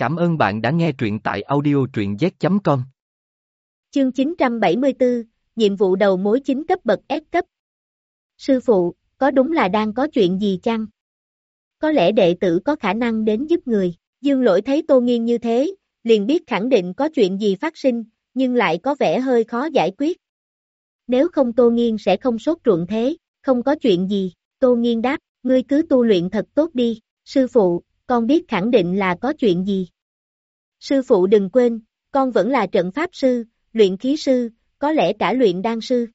Cảm ơn bạn đã nghe truyện tại audio truyện z.com. Chương 974, nhiệm vụ đầu mối chính cấp bậc S cấp. Sư phụ, có đúng là đang có chuyện gì chăng? Có lẽ đệ tử có khả năng đến giúp người. Dương lỗi thấy Tô Nghiên như thế, liền biết khẳng định có chuyện gì phát sinh, nhưng lại có vẻ hơi khó giải quyết. Nếu không Tô Nghiên sẽ không sốt ruộng thế, không có chuyện gì, Tô Nghiên đáp, ngươi cứ tu luyện thật tốt đi, sư phụ, con biết khẳng định là có chuyện gì. Sư phụ đừng quên, con vẫn là trận pháp sư, luyện khí sư, có lẽ cả luyện đan sư.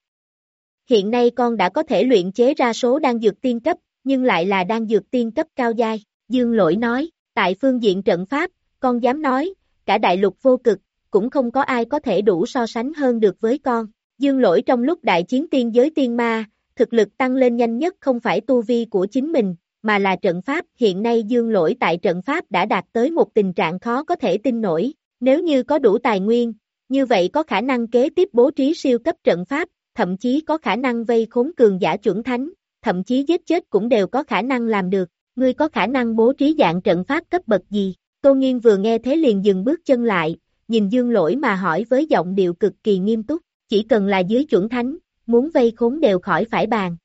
Hiện nay con đã có thể luyện chế ra số đan dược tiên cấp, nhưng lại là đan dược tiên cấp cao giai, Dương Lỗi nói, tại phương diện trận pháp, con dám nói, cả đại lục vô cực, cũng không có ai có thể đủ so sánh hơn được với con. Dương Lỗi trong lúc đại chiến tiên giới tiên ma, thực lực tăng lên nhanh nhất không phải tu vi của chính mình, mà là trận pháp. Hiện nay dương lỗi tại trận pháp đã đạt tới một tình trạng khó có thể tin nổi. Nếu như có đủ tài nguyên, như vậy có khả năng kế tiếp bố trí siêu cấp trận pháp, thậm chí có khả năng vây khốn cường giả chuẩn thánh, thậm chí giết chết cũng đều có khả năng làm được. Ngươi có khả năng bố trí dạng trận pháp cấp bậc gì? Tô Nghiên vừa nghe thế liền dừng bước chân lại, nhìn dương lỗi mà hỏi với giọng điệu cực kỳ nghiêm túc, chỉ cần là dưới chuẩn thánh, muốn vây khốn đều khỏi phải bàn.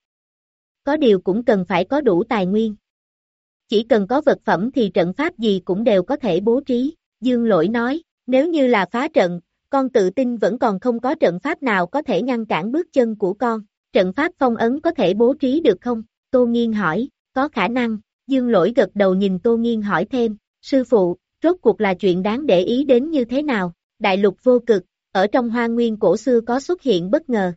Có điều cũng cần phải có đủ tài nguyên. Chỉ cần có vật phẩm thì trận pháp gì cũng đều có thể bố trí, Dương Lỗi nói, nếu như là phá trận, con tự tin vẫn còn không có trận pháp nào có thể ngăn cản bước chân của con. Trận pháp phong ấn có thể bố trí được không? Tô Nghiên hỏi, có khả năng, Dương Lỗi gật đầu nhìn Tô Nghiên hỏi thêm, sư phụ, rốt cuộc là chuyện đáng để ý đến như thế nào? Đại lục vô cực, ở trong hoa nguyên cổ xưa có xuất hiện bất ngờ,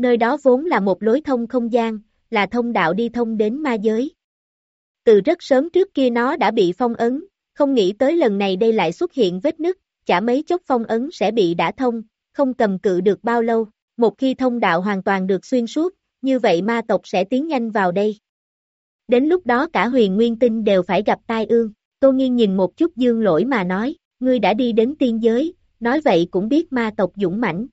Nơi đó vốn là một lối thông không gian, là thông đạo đi thông đến ma giới. Từ rất sớm trước kia nó đã bị phong ấn, không nghĩ tới lần này đây lại xuất hiện vết nứt, chả mấy chốc phong ấn sẽ bị đả thông, không cầm cự được bao lâu, một khi thông đạo hoàn toàn được xuyên suốt, như vậy ma tộc sẽ tiến nhanh vào đây. Đến lúc đó cả huyền nguyên tinh đều phải gặp tai ương, Tô Nghiên nhìn một chút dương lỗi mà nói, ngươi đã đi đến tiên giới, nói vậy cũng biết ma tộc dũng mãnh,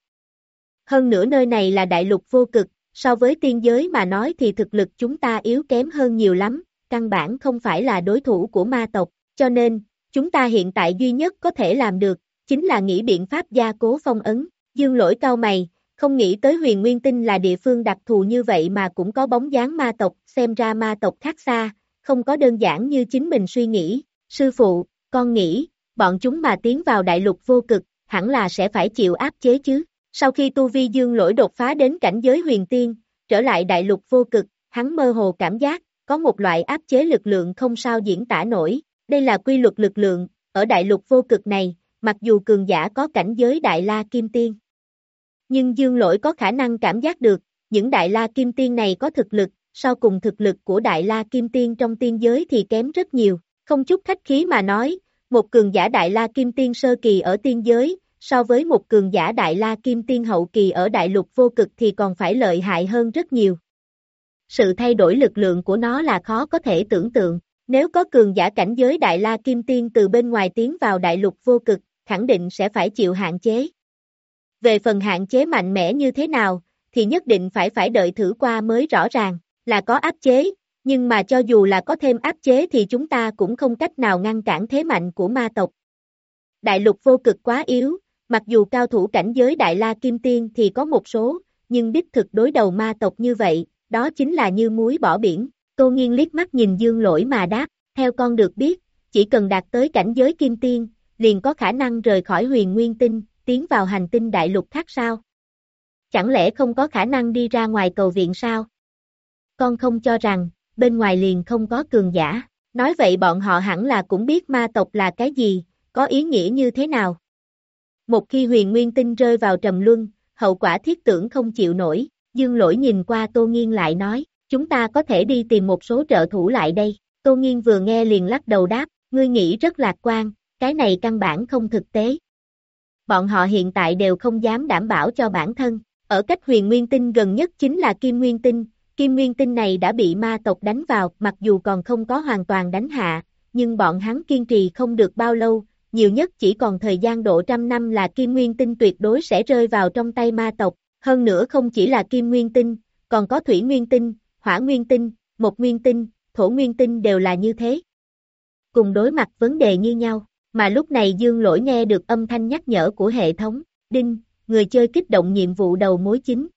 hơn nữa nơi này là đại lục vô cực, so với tiên giới mà nói thì thực lực chúng ta yếu kém hơn nhiều lắm, căn bản không phải là đối thủ của ma tộc, cho nên, chúng ta hiện tại duy nhất có thể làm được, chính là nghĩ biện pháp gia cố phong ấn, dương lỗi cao mày, không nghĩ tới huyền nguyên tinh là địa phương đặc thù như vậy mà cũng có bóng dáng ma tộc, xem ra ma tộc khác xa, không có đơn giản như chính mình suy nghĩ, sư phụ, con nghĩ, bọn chúng mà tiến vào đại lục vô cực, hẳn là sẽ phải chịu áp chế chứ. Sau khi tu vi dương lỗi đột phá đến cảnh giới huyền tiên, trở lại đại lục vô cực, hắn mơ hồ cảm giác, có một loại áp chế lực lượng không sao diễn tả nổi. Đây là quy luật lực lượng, ở đại lục vô cực này, mặc dù cường giả có cảnh giới đại la kim tiên. Nhưng dương lỗi có khả năng cảm giác được, những đại la kim tiên này có thực lực, sau cùng thực lực của đại la kim tiên trong tiên giới thì kém rất nhiều. Không chút khách khí mà nói, một cường giả đại la kim tiên sơ kỳ ở tiên giới, so với một cường giả đại la kim tiên hậu kỳ ở đại lục vô cực thì còn phải lợi hại hơn rất nhiều. Sự thay đổi lực lượng của nó là khó có thể tưởng tượng, nếu có cường giả cảnh giới đại la kim tiên từ bên ngoài tiến vào đại lục vô cực, khẳng định sẽ phải chịu hạn chế. Về phần hạn chế mạnh mẽ như thế nào, thì nhất định phải phải đợi thử qua mới rõ ràng, là có áp chế, nhưng mà cho dù là có thêm áp chế thì chúng ta cũng không cách nào ngăn cản thế mạnh của ma tộc. Đại lục vô cực quá yếu, Mặc dù cao thủ cảnh giới Đại La Kim Tiên thì có một số, nhưng đích thực đối đầu ma tộc như vậy, đó chính là như muối bỏ biển. Tô Nghiên liếc mắt nhìn Dương Lỗi mà đáp, theo con được biết, chỉ cần đạt tới cảnh giới Kim Tiên, liền có khả năng rời khỏi huyền nguyên tinh, tiến vào hành tinh đại lục khác sao? Chẳng lẽ không có khả năng đi ra ngoài cầu viện sao? Con không cho rằng, bên ngoài liền không có cường giả. Nói vậy bọn họ hẳn là cũng biết ma tộc là cái gì, có ý nghĩa như thế nào. Một khi huyền nguyên tinh rơi vào trầm luân, hậu quả thiết tưởng không chịu nổi, dương lỗi nhìn qua Tô Nghiên lại nói, chúng ta có thể đi tìm một số trợ thủ lại đây. Tô Nghiên vừa nghe liền lắc đầu đáp, ngươi nghĩ rất lạc quan, cái này căn bản không thực tế. Bọn họ hiện tại đều không dám đảm bảo cho bản thân, ở cách huyền nguyên tinh gần nhất chính là kim nguyên tinh, kim nguyên tinh này đã bị ma tộc đánh vào, mặc dù còn không có hoàn toàn đánh hạ, nhưng bọn hắn kiên trì không được bao lâu, nhiều nhất chỉ còn thời gian độ trăm năm là kim nguyên tinh tuyệt đối sẽ rơi vào trong tay ma tộc, hơn nữa không chỉ là kim nguyên tinh, còn có thủy nguyên tinh, hỏa nguyên tinh, một nguyên tinh, thổ nguyên tinh đều là như thế. Cùng đối mặt vấn đề như nhau, Mà lúc này dương lỗi nghe được âm thanh nhắc nhở của hệ thống, đinh, người chơi kích động nhiệm vụ đầu mối chính.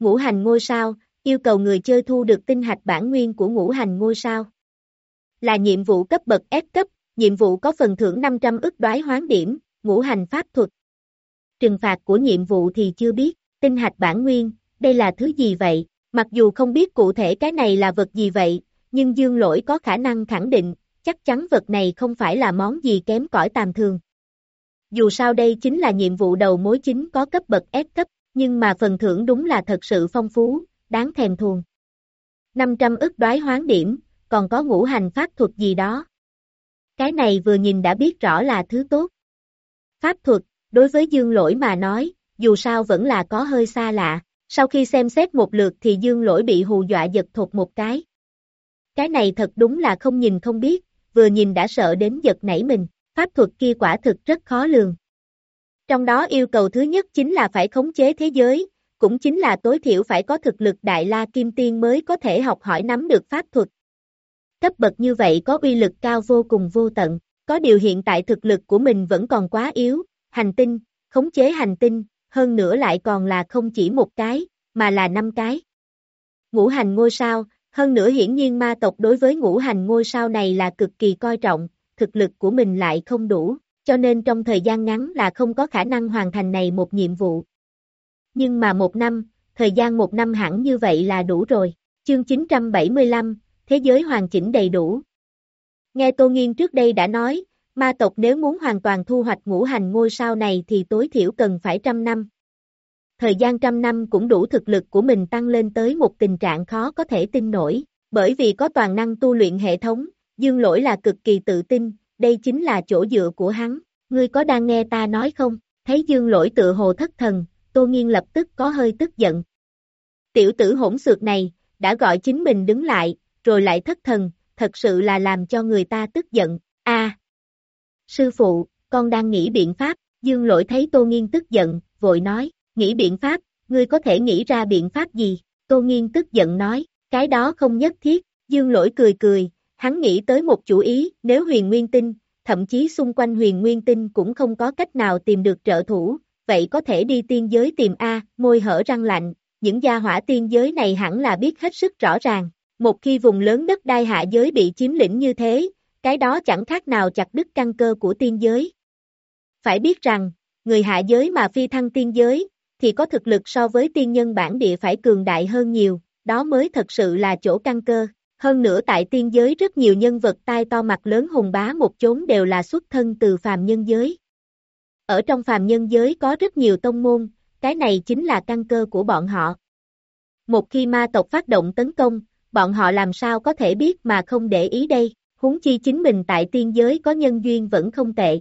Ngũ hành ngôi sao, yêu cầu người chơi thu được tinh hạch bản nguyên của ngũ hành ngôi sao. Là nhiệm vụ cấp bậc S cấp, nhiệm vụ có phần thưởng 500 ức đoái hoán điểm, ngũ hành pháp thuật. Trừng phạt của nhiệm vụ thì chưa biết, tinh hạch bản nguyên, đây là thứ gì vậy? Mặc dù không biết cụ thể cái này là vật gì vậy, nhưng dương lỗi có khả năng khẳng định, chắc chắn vật này không phải là món gì kém cỏi tàm thường. Dù sao đây chính là nhiệm vụ đầu mối chính có cấp bậc S cấp, nhưng mà phần thưởng đúng là thật sự phong phú, đáng thèm thuồng. 500 ức đoái hoán điểm, còn có ngũ hành pháp thuật gì đó. Cái này vừa nhìn đã biết rõ là thứ tốt. Pháp thuật, đối với dương lỗi mà nói, dù sao vẫn là có hơi xa lạ. Sau khi xem xét một lượt thì dương lỗi bị hù dọa giật thụt một cái. Cái này thật đúng là không nhìn không biết, vừa nhìn đã sợ đến giật nảy mình, pháp thuật kia quả thực rất khó lường. Trong đó yêu cầu thứ nhất chính là phải khống chế thế giới, cũng chính là tối thiểu phải có thực lực đại la kim tiên mới có thể học hỏi nắm được pháp thuật. Cấp bậc như vậy có uy lực cao vô cùng vô tận, có điều hiện tại thực lực của mình vẫn còn quá yếu, hành tinh, khống chế hành tinh, hơn nữa lại còn là không chỉ một cái, mà là năm cái. Ngũ hành ngôi sao, hơn nữa hiển nhiên ma tộc đối với ngũ hành ngôi sao này là cực kỳ coi trọng, thực lực của mình lại không đủ, cho nên trong thời gian ngắn là không có khả năng hoàn thành này một nhiệm vụ. Nhưng mà một năm, thời gian một năm hẳn như vậy là đủ rồi. Chương 975, Thế giới hoàn chỉnh đầy đủ. Nghe Tô Nghiên trước đây đã nói, ma tộc nếu muốn hoàn toàn thu hoạch ngũ hành ngôi sao này thì tối thiểu cần phải trăm năm. Thời gian trăm năm cũng đủ thực lực của mình tăng lên tới một tình trạng khó có thể tin nổi, bởi vì có toàn năng tu luyện hệ thống, dương lỗi là cực kỳ tự tin, đây chính là chỗ dựa của hắn, ngươi có đang nghe ta nói không, thấy dương lỗi tự hồ thất thần, tô nghiên lập tức có hơi tức giận. Tiểu tử hỗn xược này, đã gọi chính mình đứng lại, rồi lại thất thần, thật sự là làm cho người ta tức giận, a. Sư phụ, con đang nghĩ biện pháp, dương lỗi thấy tô nghiên tức giận, vội nói, nghĩ biện pháp, ngươi có thể nghĩ ra biện pháp gì, tô nghiên tức giận nói, cái đó không nhất thiết, dương lỗi cười cười, hắn nghĩ tới một chủ ý, nếu huyền nguyên tinh, thậm chí xung quanh huyền nguyên tinh cũng không có cách nào tìm được trợ thủ, vậy có thể đi tiên giới tìm A, môi hở răng lạnh, những gia hỏa tiên giới này hẳn là biết hết sức rõ ràng, một khi vùng lớn đất đai hạ giới bị chiếm lĩnh như thế, cái đó chẳng khác nào chặt đứt căn cơ của tiên giới. Phải biết rằng, người hạ giới mà phi thăng tiên giới, thì có thực lực so với tiên nhân bản địa phải cường đại hơn nhiều, đó mới thật sự là chỗ căn cơ. Hơn nữa tại tiên giới rất nhiều nhân vật tai to mặt lớn hùng bá một chốn đều là xuất thân từ phàm nhân giới. Ở trong phàm nhân giới có rất nhiều tông môn, cái này chính là căn cơ của bọn họ. Một khi ma tộc phát động tấn công, bọn họ làm sao có thể biết mà không để ý đây, huống chi chính mình tại tiên giới có nhân duyên vẫn không tệ.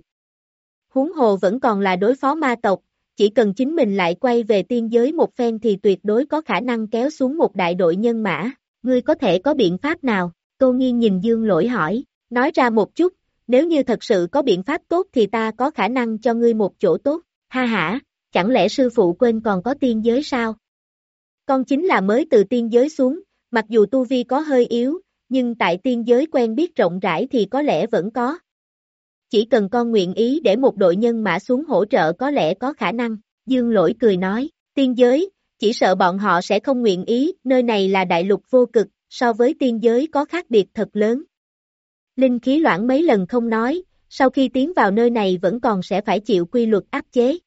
Huống hồ vẫn còn là đối phó ma tộc, chỉ cần chính mình lại quay về tiên giới một phen thì tuyệt đối có khả năng kéo xuống một đại đội nhân mã, ngươi có thể có biện pháp nào, Tô Nghiên nhìn Dương Lỗi hỏi, nói ra một chút, nếu như thật sự có biện pháp tốt thì ta có khả năng cho ngươi một chỗ tốt, ha ha, chẳng lẽ sư phụ quên còn có tiên giới sao? Con chính là mới từ tiên giới xuống, mặc dù tu vi có hơi yếu, nhưng tại tiên giới quen biết rộng rãi thì có lẽ vẫn có. Chỉ cần con nguyện ý để một đội nhân mã xuống hỗ trợ có lẽ có khả năng, dương lỗi cười nói, tiên giới, chỉ sợ bọn họ sẽ không nguyện ý, nơi này là đại lục vô cực, so với tiên giới có khác biệt thật lớn. Linh khí loãng mấy lần không nói, sau khi tiến vào nơi này vẫn còn sẽ phải chịu quy luật áp chế.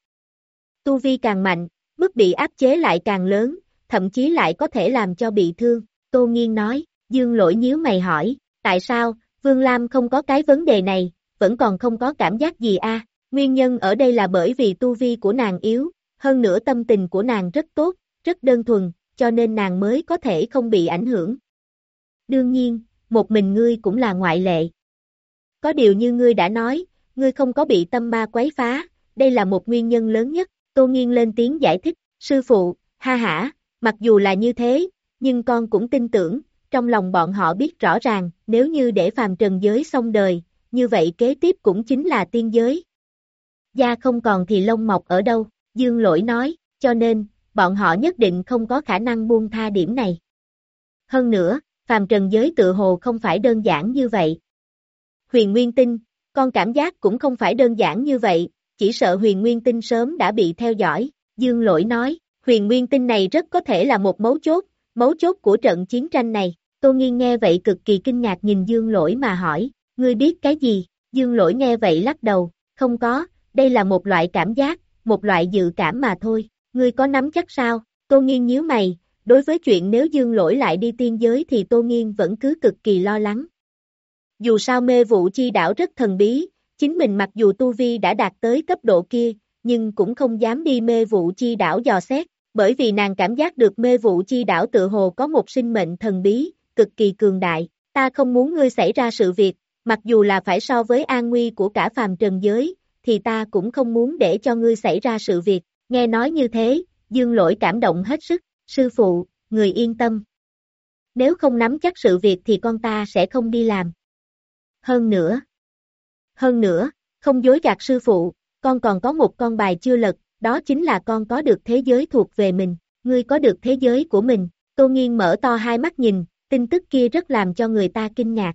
Tu vi càng mạnh, mức bị áp chế lại càng lớn, thậm chí lại có thể làm cho bị thương, Tô Nghiên nói, Dương lỗi nhíu mày hỏi, tại sao, Vương Lam không có cái vấn đề này, vẫn còn không có cảm giác gì a? Nguyên nhân ở đây là bởi vì tu vi của nàng yếu, hơn nữa tâm tình của nàng rất tốt, rất đơn thuần, cho nên nàng mới có thể không bị ảnh hưởng. Đương nhiên, một mình ngươi cũng là ngoại lệ. Có điều như ngươi đã nói, ngươi không có bị tâm ma quấy phá, đây là một nguyên nhân lớn nhất, Tô Nghiên lên tiếng giải thích, sư phụ, ha hả, mặc dù là như thế, nhưng con cũng tin tưởng, trong lòng bọn họ biết rõ ràng, nếu như để phàm trần giới xong đời, như vậy kế tiếp cũng chính là tiên giới. Da không còn thì lông mọc ở đâu, Dương Lỗi nói, cho nên, bọn họ nhất định không có khả năng buông tha điểm này. Hơn nữa, phàm trần giới tự hồ không phải đơn giản như vậy. Huyền Nguyên Tinh, con cảm giác cũng không phải đơn giản như vậy, chỉ sợ huyền nguyên tinh sớm đã bị theo dõi, dương lỗi nói, huyền nguyên tinh này rất có thể là một mấu chốt, mấu chốt của trận chiến tranh này, Tô Nghiên nghe vậy cực kỳ kinh ngạc nhìn dương lỗi mà hỏi, ngươi biết cái gì, dương lỗi nghe vậy lắc đầu, không có, đây là một loại cảm giác, một loại dự cảm mà thôi, ngươi có nắm chắc sao, Tô Nghiên nhíu mày, đối với chuyện nếu dương lỗi lại đi tiên giới thì Tô Nghiên vẫn cứ cực kỳ lo lắng. Dù sao mê vụ chi đảo rất thần bí, chính mình mặc dù tu vi đã đạt tới cấp độ kia, nhưng cũng không dám đi mê vụ chi đảo dò xét, bởi vì nàng cảm giác được mê vụ chi đảo tự hồ có một sinh mệnh thần bí, cực kỳ cường đại, ta không muốn ngươi xảy ra sự việc, mặc dù là phải so với an nguy của cả phàm trần giới, thì ta cũng không muốn để cho ngươi xảy ra sự việc, nghe nói như thế, dương lỗi cảm động hết sức, sư phụ, người yên tâm. Nếu không nắm chắc sự việc thì con ta sẽ không đi làm. Hơn nữa, hơn nữa, không dối gạt sư phụ, con còn có một con bài chưa lật, đó chính là con có được thế giới thuộc về mình, ngươi có được thế giới của mình, Tô Nghiên mở to hai mắt nhìn, tin tức kia rất làm cho người ta kinh ngạc.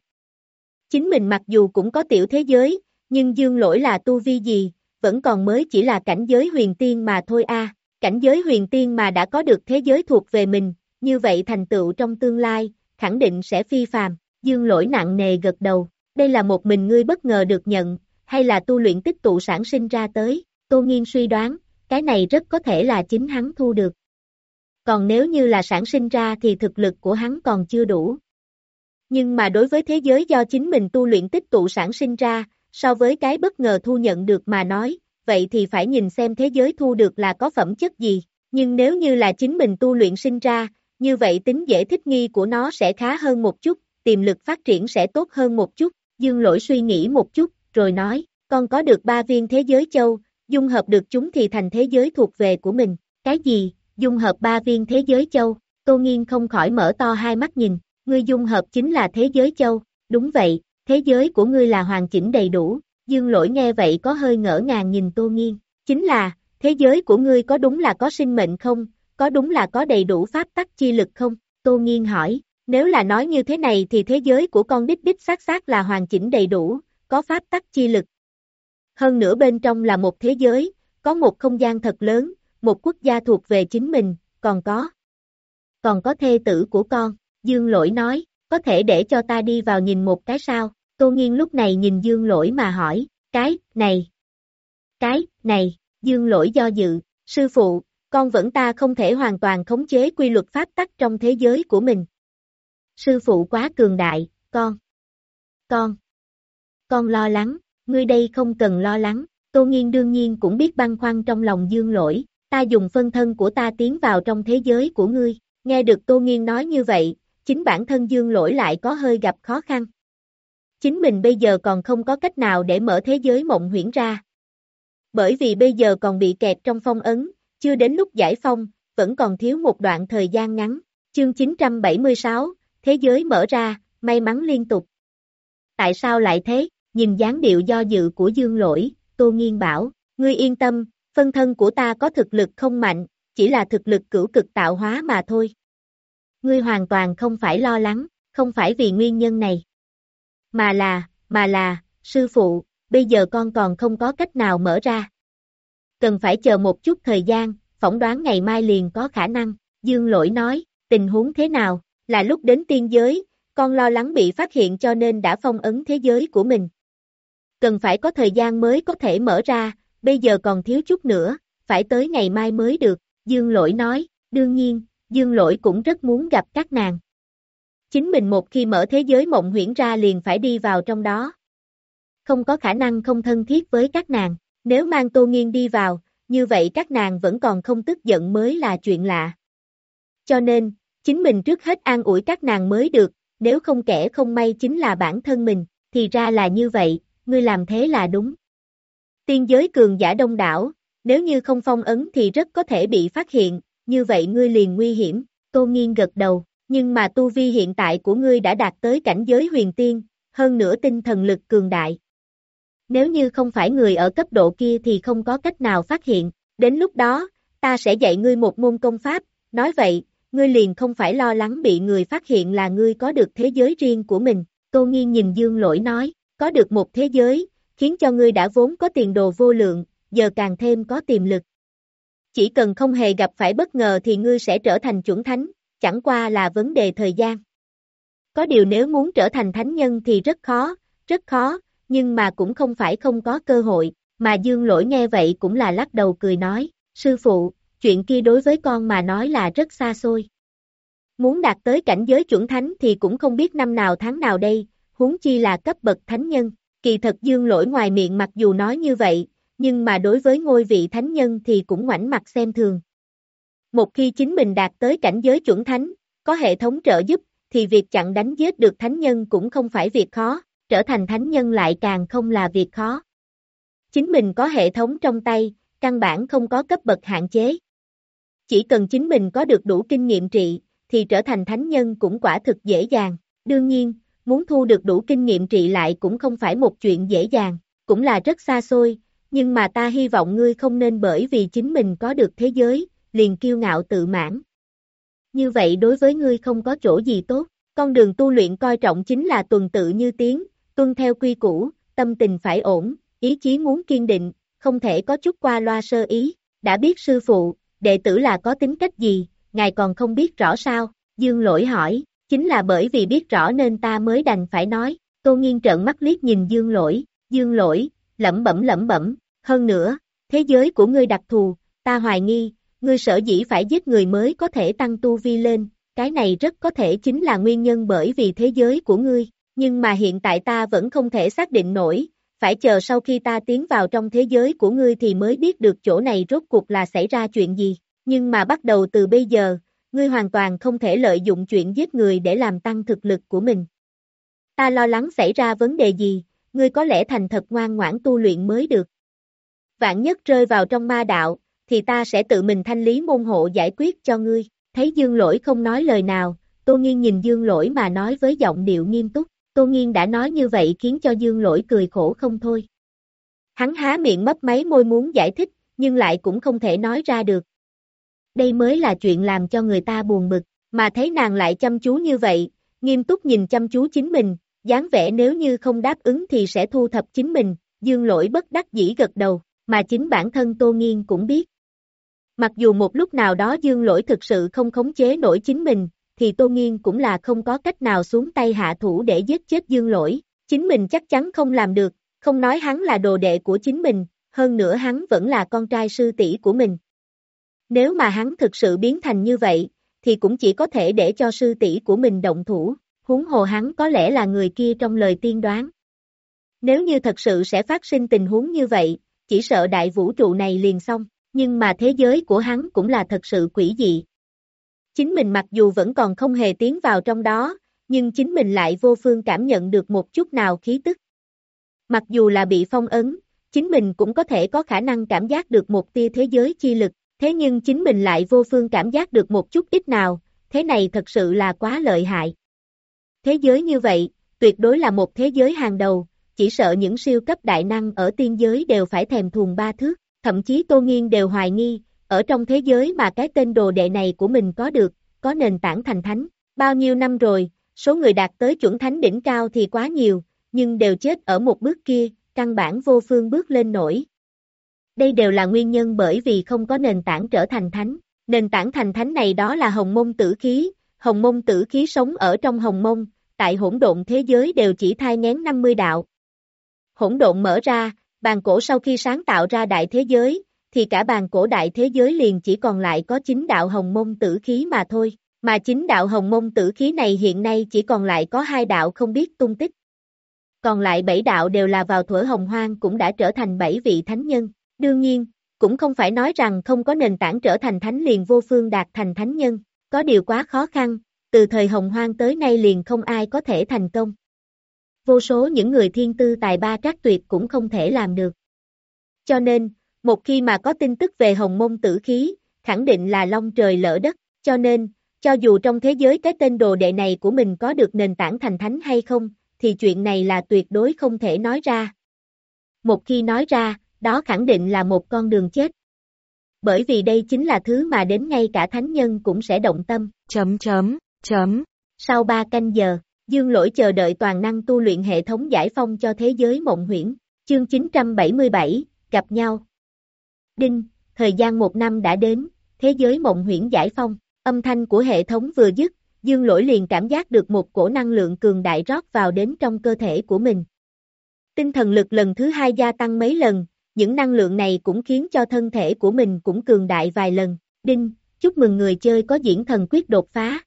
Chính mình mặc dù cũng có tiểu thế giới, nhưng dương lỗi là tu vi gì, vẫn còn mới chỉ là cảnh giới huyền tiên mà thôi a. Cảnh giới huyền tiên mà đã có được thế giới thuộc về mình, như vậy thành tựu trong tương lai, khẳng định sẽ phi phàm, dương lỗi nặng nề gật đầu, đây là một mình ngươi bất ngờ được nhận, hay là tu luyện tích tụ sản sinh ra tới, Tô Nghiên suy đoán, cái này rất có thể là chính hắn thu được. Còn nếu như là sản sinh ra thì thực lực của hắn còn chưa đủ. Nhưng mà đối với thế giới do chính mình tu luyện tích tụ sản sinh ra, so với cái bất ngờ thu nhận được mà nói, vậy thì phải nhìn xem thế giới thu được là có phẩm chất gì. Nhưng nếu như là chính mình tu luyện sinh ra, như vậy tính dễ thích nghi của nó sẽ khá hơn một chút, tiềm lực phát triển sẽ tốt hơn một chút. Dương lỗi suy nghĩ một chút, rồi nói, con có được ba viên thế giới châu, dung hợp được chúng thì thành thế giới thuộc về của mình. Cái gì, dung hợp ba viên thế giới châu? Tô Nghiên không khỏi mở to hai mắt nhìn, ngươi dung hợp chính là thế giới châu, đúng vậy, thế giới của ngươi là hoàn chỉnh đầy đủ. Dương lỗi nghe vậy có hơi ngỡ ngàng nhìn Tô Nghiên, chính là, thế giới của ngươi có đúng là có sinh mệnh không, có đúng là có đầy đủ pháp tắc chi lực không? Tô Nghiên hỏi, nếu là nói như thế này thì thế giới của con đích đích xác xác là hoàn chỉnh đầy đủ, có pháp tắc chi lực. Hơn nữa bên trong là một thế giới, có một không gian thật lớn, một quốc gia thuộc về chính mình, còn có. Còn có thê tử của con, Dương Lỗi nói, có thể để cho ta đi vào nhìn một cái sao, Tô Nghiên lúc này nhìn Dương Lỗi mà hỏi, cái, này, cái, này, Dương Lỗi do dự, sư phụ, con vẫn ta không thể hoàn toàn khống chế quy luật pháp tắc trong thế giới của mình. Sư phụ quá cường đại, con. Con. Con lo lắng, ngươi đây không cần lo lắng, Tô Nghiên đương nhiên cũng biết băn khoăn trong lòng dương lỗi, ta dùng phân thân của ta tiến vào trong thế giới của ngươi, nghe được Tô Nghiên nói như vậy, chính bản thân dương lỗi lại có hơi gặp khó khăn. Chính mình bây giờ còn không có cách nào để mở thế giới mộng huyễn ra. Bởi vì bây giờ còn bị kẹt trong phong ấn, chưa đến lúc giải phong, vẫn còn thiếu một đoạn thời gian ngắn. Chương 976, thế giới mở ra, may mắn liên tục. Tại sao lại thế? Nhìn dáng điệu do dự của dương lỗi, Tô Nghiên bảo, ngươi yên tâm, phân thân của ta có thực lực không mạnh, chỉ là thực lực cửu cực tạo hóa mà thôi. Ngươi hoàn toàn không phải lo lắng, không phải vì nguyên nhân này. Mà là, mà là, sư phụ, bây giờ con còn không có cách nào mở ra. Cần phải chờ một chút thời gian, phỏng đoán ngày mai liền có khả năng, dương lỗi nói, tình huống thế nào, là lúc đến tiên giới, con lo lắng bị phát hiện cho nên đã phong ấn thế giới của mình. Cần phải có thời gian mới có thể mở ra, bây giờ còn thiếu chút nữa, phải tới ngày mai mới được, Dương Lỗi nói, đương nhiên, Dương Lỗi cũng rất muốn gặp các nàng. Chính mình một khi mở thế giới mộng huyễn ra liền phải đi vào trong đó. Không có khả năng không thân thiết với các nàng, nếu mang Tô Nghiên đi vào, như vậy các nàng vẫn còn không tức giận mới là chuyện lạ. Cho nên, chính mình trước hết an ủi các nàng mới được, nếu không kẻ không may chính là bản thân mình, thì ra là như vậy, ngươi làm thế là đúng. Tiên giới cường giả đông đảo, nếu như không phong ấn thì rất có thể bị phát hiện, như vậy ngươi liền nguy hiểm, Tô Nghiên gật đầu, nhưng mà tu vi hiện tại của ngươi đã đạt tới cảnh giới huyền tiên, hơn nữa tinh thần lực cường đại. Nếu như không phải người ở cấp độ kia thì không có cách nào phát hiện, đến lúc đó, ta sẽ dạy ngươi một môn công pháp, nói vậy, ngươi liền không phải lo lắng bị người phát hiện là ngươi có được thế giới riêng của mình. Tô Nghiên nhìn Dương Lỗi nói, có được một thế giới, khiến cho ngươi đã vốn có tiền đồ vô lượng, giờ càng thêm có tiềm lực. Chỉ cần không hề gặp phải bất ngờ thì ngươi sẽ trở thành chuẩn thánh, chẳng qua là vấn đề thời gian. Có điều nếu muốn trở thành thánh nhân thì rất khó, rất khó, nhưng mà cũng không phải không có cơ hội, mà dương lỗi nghe vậy cũng là lắc đầu cười nói, sư phụ, chuyện kia đối với con mà nói là rất xa xôi. Muốn đạt tới cảnh giới chuẩn thánh thì cũng không biết năm nào tháng nào đây, huống chi là cấp bậc thánh nhân, kỳ thật dương lỗi ngoài miệng mặc dù nói như vậy, nhưng mà đối với ngôi vị thánh nhân thì cũng ngoảnh mặt xem thường. Một khi chính mình đạt tới cảnh giới chuẩn thánh, có hệ thống trợ giúp, thì việc chặn đánh giết được thánh nhân cũng không phải việc khó, trở thành thánh nhân lại càng không là việc khó. Chính mình có hệ thống trong tay, căn bản không có cấp bậc hạn chế. Chỉ cần chính mình có được đủ kinh nghiệm trị, thì trở thành thánh nhân cũng quả thực dễ dàng. Đương nhiên, muốn thu được đủ kinh nghiệm trị lại cũng không phải một chuyện dễ dàng, cũng là rất xa xôi, nhưng mà ta hy vọng ngươi không nên bởi vì chính mình có được thế giới, liền kiêu ngạo tự mãn. Như vậy đối với ngươi không có chỗ gì tốt, con đường tu luyện coi trọng chính là tuần tự như tiếng, tuân theo quy củ, tâm tình phải ổn, ý chí muốn kiên định, không thể có chút qua loa sơ ý, đã biết sư phụ, đệ tử là có tính cách gì, ngài còn không biết rõ sao, dương lỗi hỏi, chính là bởi vì biết rõ nên ta mới đành phải nói, tô nghiên trợn mắt liếc nhìn dương lỗi, dương lỗi, lẩm bẩm lẩm bẩm, hơn nữa, thế giới của ngươi đặc thù, ta hoài nghi, ngươi sở dĩ phải giết người mới có thể tăng tu vi lên, cái này rất có thể chính là nguyên nhân bởi vì thế giới của ngươi, nhưng mà hiện tại ta vẫn không thể xác định nổi, phải chờ sau khi ta tiến vào trong thế giới của ngươi thì mới biết được chỗ này rốt cuộc là xảy ra chuyện gì, nhưng mà bắt đầu từ bây giờ, ngươi hoàn toàn không thể lợi dụng chuyện giết người để làm tăng thực lực của mình. Ta lo lắng xảy ra vấn đề gì, ngươi có lẽ thành thật ngoan ngoãn tu luyện mới được. Vạn nhất rơi vào trong ma đạo, thì ta sẽ tự mình thanh lý môn hộ giải quyết cho ngươi. Thấy Dương Lỗi không nói lời nào, Tô Nghiên nhìn Dương Lỗi mà nói với giọng điệu nghiêm túc. Tô Nghiên đã nói như vậy khiến cho Dương Lỗi cười khổ không thôi. Hắn há miệng mấp máy môi muốn giải thích, nhưng lại cũng không thể nói ra được. Đây mới là chuyện làm cho người ta buồn bực, mà thấy nàng lại chăm chú như vậy, nghiêm túc nhìn chăm chú chính mình, dáng vẻ nếu như không đáp ứng thì sẽ thu thập chính mình, dương lỗi bất đắc dĩ gật đầu, mà chính bản thân Tô Nghiên cũng biết. Mặc dù một lúc nào đó dương lỗi thực sự không khống chế nổi chính mình, thì Tô Nghiên cũng là không có cách nào xuống tay hạ thủ để giết chết dương lỗi, chính mình chắc chắn không làm được, không nói hắn là đồ đệ của chính mình, hơn nữa hắn vẫn là con trai sư tỷ của mình. Nếu mà hắn thực sự biến thành như vậy, thì cũng chỉ có thể để cho sư tỷ của mình động thủ, huống hồ hắn có lẽ là người kia trong lời tiên đoán. Nếu như thật sự sẽ phát sinh tình huống như vậy, chỉ sợ đại vũ trụ này liền xong, nhưng mà thế giới của hắn cũng là thật sự quỷ dị. Chính mình mặc dù vẫn còn không hề tiến vào trong đó, nhưng chính mình lại vô phương cảm nhận được một chút nào khí tức. Mặc dù là bị phong ấn, chính mình cũng có thể có khả năng cảm giác được một tia thế giới chi lực, thế nhưng chính mình lại vô phương cảm giác được một chút ít nào, thế này thật sự là quá lợi hại. Thế giới như vậy, tuyệt đối là một thế giới hàng đầu, chỉ sợ những siêu cấp đại năng ở tiên giới đều phải thèm thuồng ba thước, thậm chí Tô Nghiên đều hoài nghi, ở trong thế giới mà cái tên đồ đệ này của mình có được, có nền tảng thành thánh. Bao nhiêu năm rồi, số người đạt tới chuẩn thánh đỉnh cao thì quá nhiều, nhưng đều chết ở một bước kia, căn bản vô phương bước lên nổi. Đây đều là nguyên nhân bởi vì không có nền tảng trở thành thánh. Nền tảng thành thánh này đó là hồng mông tử khí, hồng mông tử khí sống ở trong hồng mông, tại hỗn độn thế giới đều chỉ thai ngén 50 đạo. Hỗn độn mở ra, bàn cổ sau khi sáng tạo ra đại thế giới, thì cả bàn cổ đại thế giới liền chỉ còn lại có chính đạo hồng mông tử khí mà thôi, mà chính đạo hồng mông tử khí này hiện nay chỉ còn lại có hai đạo không biết tung tích. Còn lại bảy đạo đều là vào thuở hồng hoang cũng đã trở thành bảy vị thánh nhân. Đương nhiên, cũng không phải nói rằng không có nền tảng trở thành thánh liền vô phương đạt thành thánh nhân, có điều quá khó khăn, từ thời hồng hoang tới nay liền không ai có thể thành công. Vô số những người thiên tư tài ba trác tuyệt cũng không thể làm được. Cho nên, một khi mà có tin tức về hồng mông tử khí, khẳng định là long trời lỡ đất, cho nên, cho dù trong thế giới cái tên đồ đệ này của mình có được nền tảng thành thánh hay không, thì chuyện này là tuyệt đối không thể nói ra. Một khi nói ra, đó khẳng định là một con đường chết. Bởi vì đây chính là thứ mà đến ngay cả thánh nhân cũng sẽ động tâm. Chấm chấm, chấm. Sau 3 canh giờ, Dương Lỗi chờ đợi toàn năng tu luyện hệ thống giải phong cho thế giới mộng huyễn. Chương 977, gặp nhau. Đinh, thời gian một năm đã đến, thế giới mộng huyễn giải phong, âm thanh của hệ thống vừa dứt, dương lỗi liền cảm giác được một cổ năng lượng cường đại rót vào đến trong cơ thể của mình. Tinh thần lực lần thứ hai gia tăng mấy lần, những năng lượng này cũng khiến cho thân thể của mình cũng cường đại vài lần. Đinh, chúc mừng người chơi có diễn thần quyết đột phá.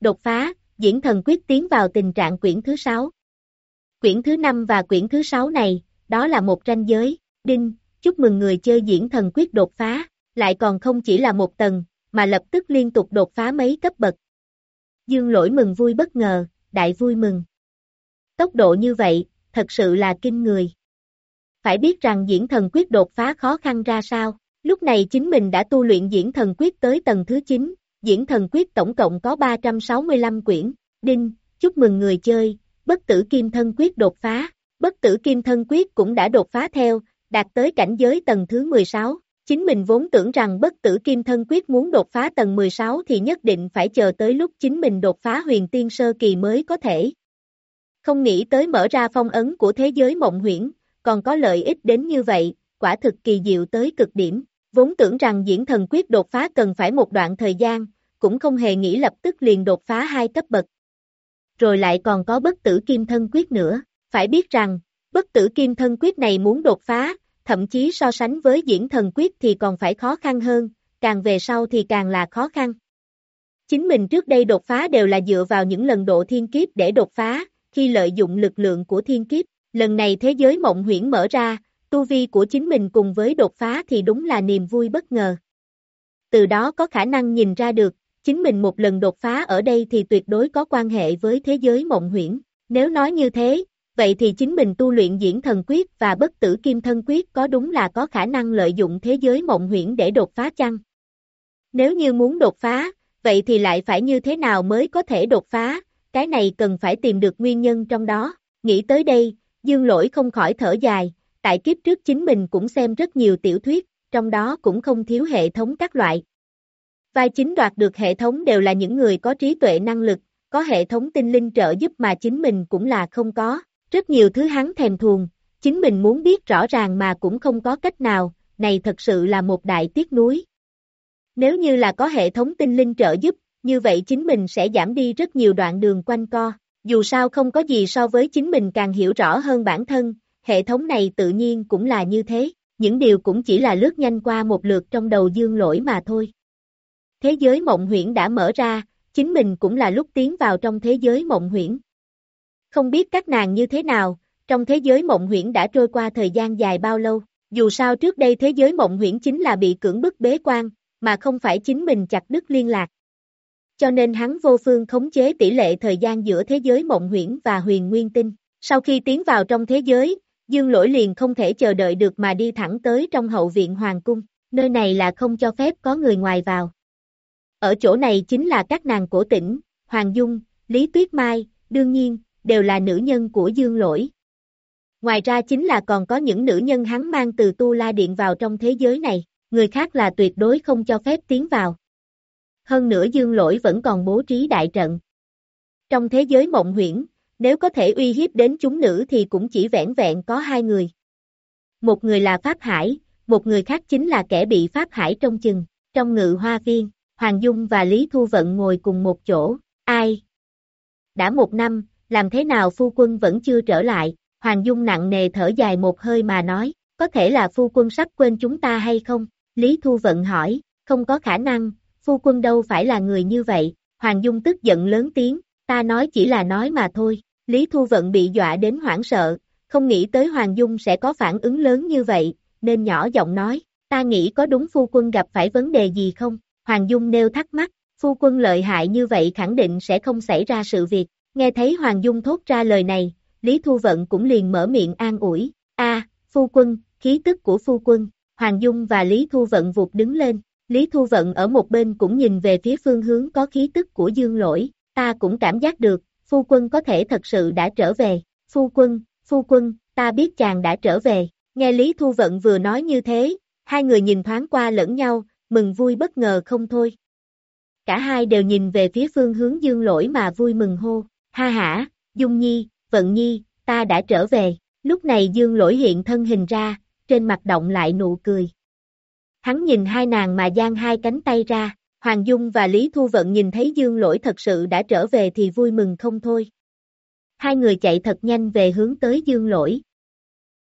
Đột phá, diễn thần quyết tiến vào tình trạng quyển thứ 6. Quyển thứ 5 và quyển thứ 6 này, đó là một ranh giới. Đinh, chúc mừng người chơi diễn thần quyết đột phá, lại còn không chỉ là một tầng, mà lập tức liên tục đột phá mấy cấp bậc. Dương lỗi mừng vui bất ngờ, đại vui mừng. Tốc độ như vậy, thật sự là kinh người. Phải biết rằng diễn thần quyết đột phá khó khăn ra sao, lúc này chính mình đã tu luyện diễn thần quyết tới tầng thứ 9, diễn thần quyết tổng cộng có 365 quyển, đinh, chúc mừng người chơi, bất tử kim thân quyết đột phá, bất tử kim thân quyết cũng đã đột phá theo, đạt tới cảnh giới tầng thứ 16. Chính mình vốn tưởng rằng bất tử kim thân quyết muốn đột phá tầng 16 thì nhất định phải chờ tới lúc chính mình đột phá huyền tiên sơ kỳ mới có thể. Không nghĩ tới mở ra phong ấn của thế giới mộng huyễn, còn có lợi ích đến như vậy, quả thực kỳ diệu tới cực điểm. Vốn tưởng rằng diễn thần quyết đột phá cần phải một đoạn thời gian, cũng không hề nghĩ lập tức liền đột phá hai cấp bậc. Rồi lại còn có bất tử kim thân quyết nữa, phải biết rằng, bất tử kim thân quyết này muốn đột phá, thậm chí so sánh với diễn thần quyết thì còn phải khó khăn hơn, càng về sau thì càng là khó khăn. Chính mình trước đây đột phá đều là dựa vào những lần độ thiên kiếp để đột phá, khi lợi dụng lực lượng của thiên kiếp, lần này thế giới mộng huyễn mở ra, tu vi của chính mình cùng với đột phá thì đúng là niềm vui bất ngờ. Từ đó có khả năng nhìn ra được, chính mình một lần đột phá ở đây thì tuyệt đối có quan hệ với thế giới mộng huyễn. Nếu nói như thế, vậy thì chính mình tu luyện diễn thần quyết và bất tử kim thân quyết có đúng là có khả năng lợi dụng thế giới mộng huyễn để đột phá chăng? Nếu như muốn đột phá, vậy thì lại phải như thế nào mới có thể đột phá, cái này cần phải tìm được nguyên nhân trong đó. Nghĩ tới đây, dương lỗi không khỏi thở dài, tại kiếp trước chính mình cũng xem rất nhiều tiểu thuyết, trong đó cũng không thiếu hệ thống các loại. Vai chính đoạt được hệ thống đều là những người có trí tuệ năng lực, có hệ thống tinh linh trợ giúp mà chính mình cũng là không có. Rất nhiều thứ hắn thèm thuồng, chính mình muốn biết rõ ràng mà cũng không có cách nào, này thật sự là một đại tiếc núi. Nếu như là có hệ thống tinh linh trợ giúp, như vậy chính mình sẽ giảm đi rất nhiều đoạn đường quanh co. Dù sao không có gì so với chính mình càng hiểu rõ hơn bản thân, hệ thống này tự nhiên cũng là như thế, những điều cũng chỉ là lướt nhanh qua một lượt trong đầu dương lỗi mà thôi. Thế giới mộng huyễn đã mở ra, chính mình cũng là lúc tiến vào trong thế giới mộng huyễn. Không biết các nàng như thế nào, trong thế giới mộng huyễn đã trôi qua thời gian dài bao lâu, dù sao trước đây thế giới mộng huyễn chính là bị cưỡng bức bế quan, mà không phải chính mình chặt đứt liên lạc. Cho nên hắn vô phương khống chế tỷ lệ thời gian giữa thế giới mộng huyễn và huyền nguyên tinh. Sau khi tiến vào trong thế giới, Dương Lỗi liền không thể chờ đợi được mà đi thẳng tới trong hậu viện Hoàng Cung, nơi này là không cho phép có người ngoài vào. Ở chỗ này chính là các nàng cổ tỉnh, Hoàng Dung, Lý Tuyết Mai, đương nhiên, đều là nữ nhân của Dương Lỗi. Ngoài ra chính là còn có những nữ nhân hắn mang từ Tu La Điện vào trong thế giới này, người khác là tuyệt đối không cho phép tiến vào. Hơn nữa Dương Lỗi vẫn còn bố trí đại trận. Trong thế giới mộng huyễn, nếu có thể uy hiếp đến chúng nữ thì cũng chỉ vẹn vẹn có hai người. Một người là Pháp Hải, một người khác chính là kẻ bị Pháp Hải trong chừng, trong ngự hoa viên, Hoàng Dung và Lý Thu Vận ngồi cùng một chỗ, ai? Đã một năm, làm thế nào phu quân vẫn chưa trở lại, Hoàng Dung nặng nề thở dài một hơi mà nói, có thể là phu quân sắp quên chúng ta hay không? Lý Thu Vận hỏi, không có khả năng, phu quân đâu phải là người như vậy, Hoàng Dung tức giận lớn tiếng, ta nói chỉ là nói mà thôi, Lý Thu Vận bị dọa đến hoảng sợ, không nghĩ tới Hoàng Dung sẽ có phản ứng lớn như vậy, nên nhỏ giọng nói, ta nghĩ có đúng phu quân gặp phải vấn đề gì không? Hoàng Dung nêu thắc mắc, phu quân lợi hại như vậy khẳng định sẽ không xảy ra sự việc, nghe thấy Hoàng Dung thốt ra lời này, Lý Thu Vận cũng liền mở miệng an ủi, a phu quân, khí tức của phu quân, Hoàng Dung và Lý Thu Vận vụt đứng lên, Lý Thu Vận ở một bên cũng nhìn về phía phương hướng có khí tức của Dương Lỗi, ta cũng cảm giác được, phu quân có thể thật sự đã trở về, phu quân, phu quân, ta biết chàng đã trở về, nghe Lý Thu Vận vừa nói như thế, hai người nhìn thoáng qua lẫn nhau, mừng vui bất ngờ không thôi. Cả hai đều nhìn về phía phương hướng dương lỗi mà vui mừng hô, ha ha, Dung Nhi, Vận Nhi, ta đã trở về, Lúc này dương lỗi hiện thân hình ra, trên mặt động lại nụ cười. Hắn nhìn hai nàng mà giang hai cánh tay ra, Hoàng Dung và Lý Thu Vận nhìn thấy dương lỗi thật sự đã trở về thì vui mừng không thôi. Hai người chạy thật nhanh về hướng tới dương lỗi.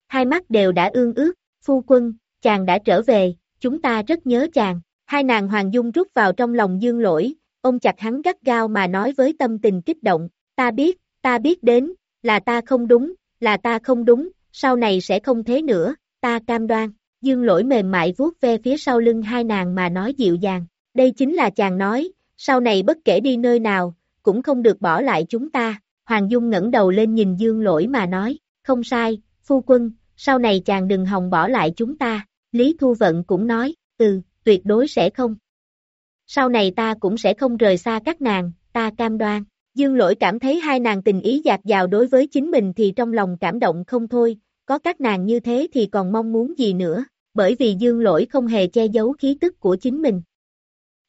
Hai mắt đều đã ương ước phu quân, chàng đã trở về, chúng ta rất nhớ chàng. Hai nàng Hoàng Dung rút vào trong lòng dương lỗi, ông chặt hắn gắt gao mà nói với tâm tình kích động, ta biết, ta biết đến, là ta không đúng, là ta không đúng, sau này sẽ không thế nữa, ta cam đoan. Dương lỗi mềm mại vuốt ve phía sau lưng hai nàng mà nói dịu dàng, đây chính là chàng nói, sau này bất kể đi nơi nào, cũng không được bỏ lại chúng ta. Hoàng Dung ngẩng đầu lên nhìn Dương lỗi mà nói, không sai, phu quân, sau này chàng đừng hòng bỏ lại chúng ta. Lý Thu Vận cũng nói, ừ, tuyệt đối sẽ không. Sau này ta cũng sẽ không rời xa các nàng, ta cam đoan. Dương lỗi cảm thấy hai nàng tình ý dạt dào đối với chính mình thì trong lòng cảm động không thôi, có các nàng như thế thì còn mong muốn gì nữa, bởi vì dương lỗi không hề che giấu khí tức của chính mình.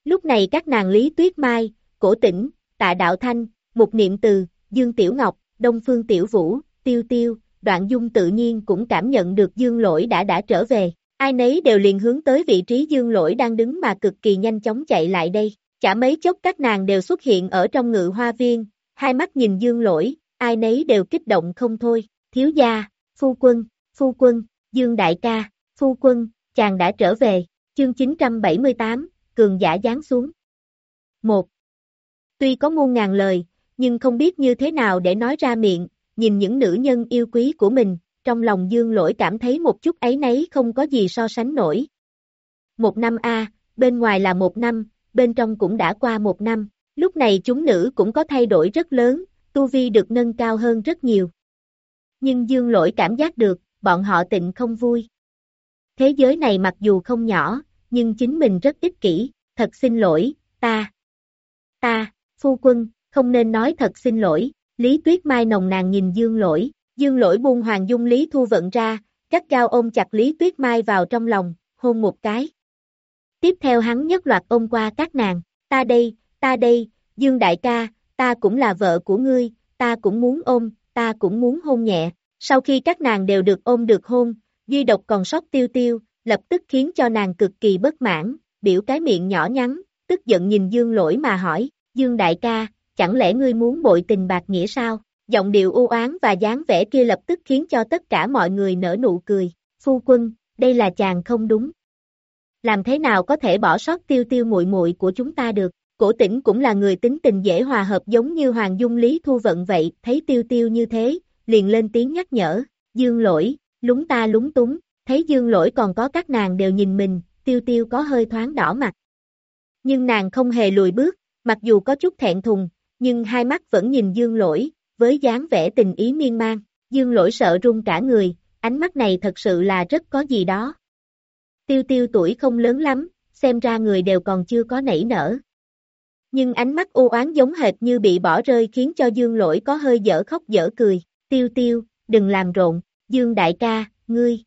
Lúc này các nàng Lý Tuyết Mai, Cổ Tĩnh, Tạ Đạo Thanh, Mục Niệm Từ, Dương Tiểu Ngọc, Đông Phương Tiểu Vũ, Tiêu Tiêu, Đoạn Dung tự nhiên cũng cảm nhận được Dương Lỗi đã đã trở về. Ai nấy đều liền hướng tới vị trí Dương Lỗi đang đứng mà cực kỳ nhanh chóng chạy lại đây. Chả mấy chốc các nàng đều xuất hiện ở trong ngự hoa viên, hai mắt nhìn Dương Lỗi, ai nấy đều kích động không thôi. Thiếu gia, phu quân, phu quân, Dương Đại ca, phu quân, chàng đã trở về. Chương 978, cường giả giáng xuống. 1. Tuy có muôn ngàn lời, nhưng không biết như thế nào để nói ra miệng, nhìn những nữ nhân yêu quý của mình, trong lòng dương lỗi cảm thấy một chút ấy nấy không có gì so sánh nổi. Một năm A, bên ngoài là một năm, bên trong cũng đã qua một năm, lúc này chúng nữ cũng có thay đổi rất lớn, tu vi được nâng cao hơn rất nhiều. Nhưng dương lỗi cảm giác được, bọn họ tịnh không vui. Thế giới này mặc dù không nhỏ, nhưng chính mình rất ích kỷ, thật xin lỗi, ta. Ta, phu quân, không nên nói thật xin lỗi, Lý Tuyết Mai nồng nàng nhìn Dương lỗi, Dương lỗi buông Hoàng Dung Lý Thu Vận ra, cắt cao ôm chặt Lý Tuyết Mai vào trong lòng, hôn một cái. Tiếp theo hắn nhất loạt ôm qua các nàng, ta đây, ta đây, Dương đại ca, ta cũng là vợ của ngươi, ta cũng muốn ôm, ta cũng muốn hôn nhẹ. Sau khi các nàng đều được ôm được hôn, duy độc còn sót tiêu tiêu, lập tức khiến cho nàng cực kỳ bất mãn, biểu cái miệng nhỏ nhắn, tức giận nhìn Dương lỗi mà hỏi, Dương đại ca, chẳng lẽ ngươi muốn bội tình bạc nghĩa sao? Giọng điệu u oán và dáng vẻ kia lập tức khiến cho tất cả mọi người nở nụ cười, phu quân, đây là chàng không đúng. Làm thế nào có thể bỏ sót tiêu tiêu muội muội của chúng ta được? Cổ tĩnh cũng là người tính tình dễ hòa hợp giống như Hoàng Dung Lý Thu Vận vậy, thấy tiêu tiêu như thế, liền lên tiếng nhắc nhở, dương lỗi, lúng ta lúng túng, thấy dương lỗi còn có các nàng đều nhìn mình, tiêu tiêu có hơi thoáng đỏ mặt. Nhưng nàng không hề lùi bước, mặc dù có chút thẹn thùng, nhưng hai mắt vẫn nhìn dương lỗi, với dáng vẻ tình ý miên man. Dương lỗi sợ run cả người, ánh mắt này thật sự là rất có gì đó. Tiêu tiêu tuổi không lớn lắm, xem ra người đều còn chưa có nảy nở. Nhưng ánh mắt u oán giống hệt như bị bỏ rơi khiến cho dương lỗi có hơi dở khóc dở cười. Tiêu tiêu, đừng làm rộn, dương đại ca, ngươi.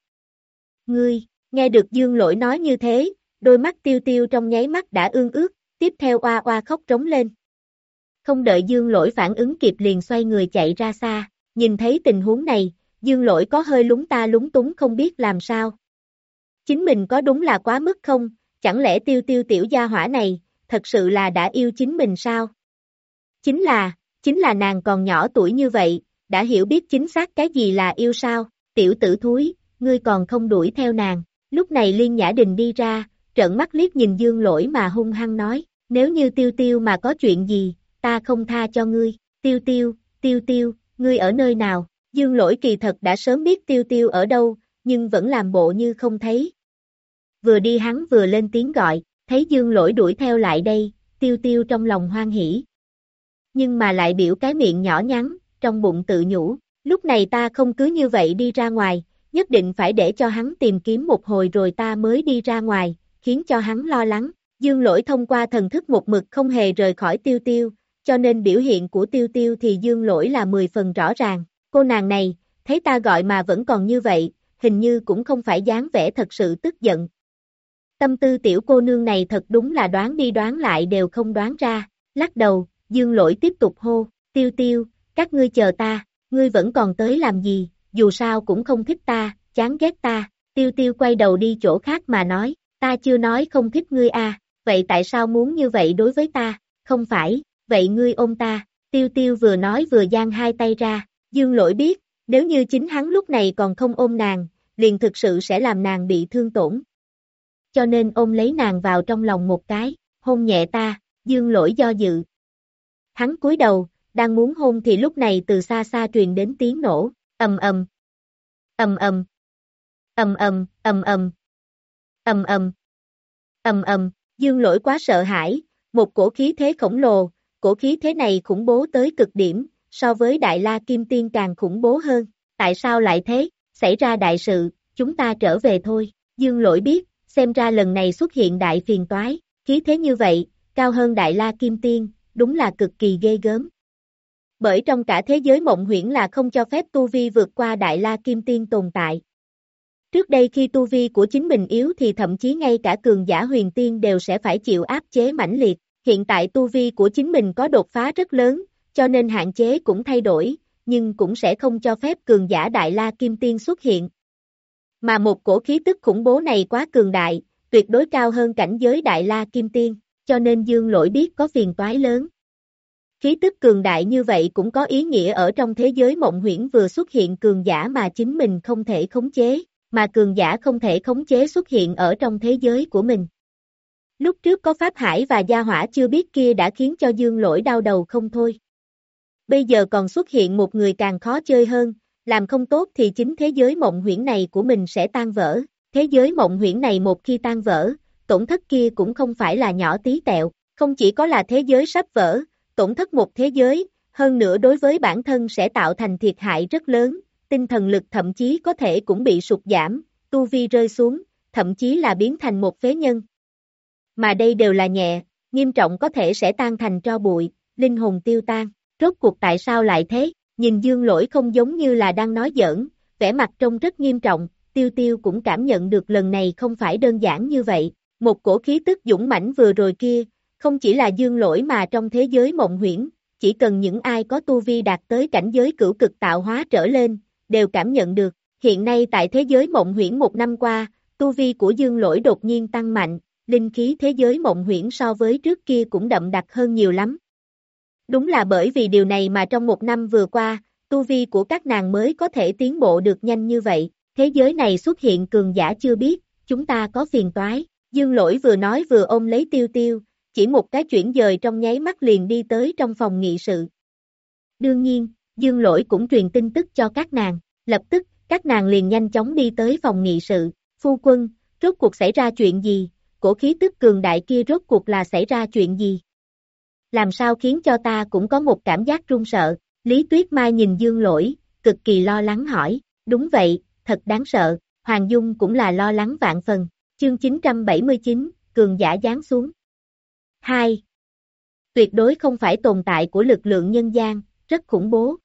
Ngươi, nghe được dương lỗi nói như thế, đôi mắt tiêu tiêu trong nháy mắt đã ương ước tiếp theo oa oa khóc trống lên. Không đợi dương lỗi phản ứng kịp liền xoay người chạy ra xa, nhìn thấy tình huống này, dương lỗi có hơi lúng ta lúng túng không biết làm sao. Chính mình có đúng là quá mức không, chẳng lẽ tiêu tiêu tiểu gia hỏa này, thật sự là đã yêu chính mình sao? Chính là, chính là nàng còn nhỏ tuổi như vậy, đã hiểu biết chính xác cái gì là yêu sao, tiểu tử thúi, ngươi còn không đuổi theo nàng. Lúc này Liên Nhã Đình đi ra, trợn mắt liếc nhìn Dương Lỗi mà hung hăng nói, nếu như tiêu tiêu mà có chuyện gì, ta không tha cho ngươi, tiêu tiêu, tiêu tiêu, ngươi ở nơi nào, Dương Lỗi kỳ thật đã sớm biết tiêu tiêu ở đâu, nhưng vẫn làm bộ như không thấy. Vừa đi hắn vừa lên tiếng gọi, thấy Dương Lỗi đuổi theo lại đây, tiêu tiêu trong lòng hoan hỉ. Nhưng mà lại biểu cái miệng nhỏ nhắn, trong bụng tự nhủ, lúc này ta không cứ như vậy đi ra ngoài, nhất định phải để cho hắn tìm kiếm một hồi rồi ta mới đi ra ngoài, khiến cho hắn lo lắng. Dương lỗi thông qua thần thức một mực không hề rời khỏi tiêu tiêu, cho nên biểu hiện của tiêu tiêu thì dương lỗi là 10 phần rõ ràng. Cô nàng này, thấy ta gọi mà vẫn còn như vậy, hình như cũng không phải dáng vẻ thật sự tức giận. Tâm tư tiểu cô nương này thật đúng là đoán đi đoán lại đều không đoán ra, lắc đầu, dương lỗi tiếp tục hô, tiêu tiêu, các ngươi chờ ta, ngươi vẫn còn tới làm gì, dù sao cũng không thích ta, chán ghét ta, tiêu tiêu quay đầu đi chỗ khác mà nói, ta chưa nói không thích ngươi a, vậy tại sao muốn như vậy đối với ta, không phải, vậy ngươi ôm ta, tiêu tiêu vừa nói vừa giang hai tay ra, dương lỗi biết, nếu như chính hắn lúc này còn không ôm nàng, liền thực sự sẽ làm nàng bị thương tổn. Cho nên ôm lấy nàng vào trong lòng một cái, hôn nhẹ ta, dương lỗi do dự. Hắn cúi đầu, đang muốn hôn thì lúc này từ xa xa truyền đến tiếng nổ, ầm ầm, ầm ầm, ầm ầm, ầm ầm, ầm ầm, ầm ầm, dương lỗi quá sợ hãi, một cổ khí thế khổng lồ, cổ khí thế này khủng bố tới cực điểm, so với Đại La Kim Tiên càng khủng bố hơn, tại sao lại thế, xảy ra đại sự, chúng ta trở về thôi, dương lỗi biết, xem ra lần này xuất hiện đại phiền toái, khí thế như vậy, cao hơn Đại La Kim Tiên, đúng là cực kỳ ghê gớm. Bởi trong cả thế giới mộng huyễn là không cho phép Tu Vi vượt qua Đại La Kim Tiên tồn tại. Trước đây khi Tu Vi của chính mình yếu thì thậm chí ngay cả cường giả huyền tiên đều sẽ phải chịu áp chế mãnh liệt, hiện tại Tu Vi của chính mình có đột phá rất lớn, cho nên hạn chế cũng thay đổi, nhưng cũng sẽ không cho phép cường giả Đại La Kim Tiên xuất hiện. Mà một cổ khí tức khủng bố này quá cường đại, tuyệt đối cao hơn cảnh giới Đại La Kim Tiên, cho nên Dương Lỗi biết có phiền toái lớn. Khí tức cường đại như vậy cũng có ý nghĩa ở trong thế giới mộng huyễn vừa xuất hiện cường giả mà chính mình không thể khống chế, mà cường giả không thể khống chế xuất hiện ở trong thế giới của mình. Lúc trước có Pháp Hải và Gia Hỏa chưa biết kia đã khiến cho Dương Lỗi đau đầu không thôi. Bây giờ còn xuất hiện một người càng khó chơi hơn, làm không tốt thì chính thế giới mộng huyễn này của mình sẽ tan vỡ. Thế giới mộng huyễn này một khi tan vỡ, tổn thất kia cũng không phải là nhỏ tí tẹo, không chỉ có là thế giới sắp vỡ, tổn thất một thế giới, hơn nữa đối với bản thân sẽ tạo thành thiệt hại rất lớn, tinh thần lực thậm chí có thể cũng bị sụt giảm, tu vi rơi xuống, thậm chí là biến thành một phế nhân. Mà đây đều là nhẹ, nghiêm trọng có thể sẽ tan thành tro bụi, linh hồn tiêu tan, rốt cuộc tại sao lại thế, nhìn dương lỗi không giống như là đang nói giỡn, vẻ mặt trông rất nghiêm trọng, tiêu tiêu cũng cảm nhận được lần này không phải đơn giản như vậy, một cổ khí tức dũng mãnh vừa rồi kia, không chỉ là dương lỗi mà trong thế giới mộng huyễn, chỉ cần những ai có tu vi đạt tới cảnh giới cửu cực tạo hóa trở lên, đều cảm nhận được. Hiện nay tại thế giới mộng huyễn một năm qua, tu vi của dương lỗi đột nhiên tăng mạnh, linh khí thế giới mộng huyễn so với trước kia cũng đậm đặc hơn nhiều lắm. Đúng là bởi vì điều này mà trong một năm vừa qua, tu vi của các nàng mới có thể tiến bộ được nhanh như vậy, thế giới này xuất hiện cường giả chưa biết, chúng ta có phiền toái. Dương lỗi vừa nói vừa ôm lấy tiêu tiêu, chỉ một cái chuyển dời trong nháy mắt liền đi tới trong phòng nghị sự. Đương nhiên, dương lỗi cũng truyền tin tức cho các nàng, lập tức, các nàng liền nhanh chóng đi tới phòng nghị sự, phu quân, rốt cuộc xảy ra chuyện gì, cổ khí tức cường đại kia rốt cuộc là xảy ra chuyện gì? Làm sao khiến cho ta cũng có một cảm giác run sợ, Lý Tuyết Mai nhìn dương lỗi, cực kỳ lo lắng hỏi, đúng vậy, thật đáng sợ, Hoàng Dung cũng là lo lắng vạn phần, chương 979, cường giả giáng xuống. 2. Tuyệt đối không phải tồn tại của lực lượng nhân gian, rất khủng bố.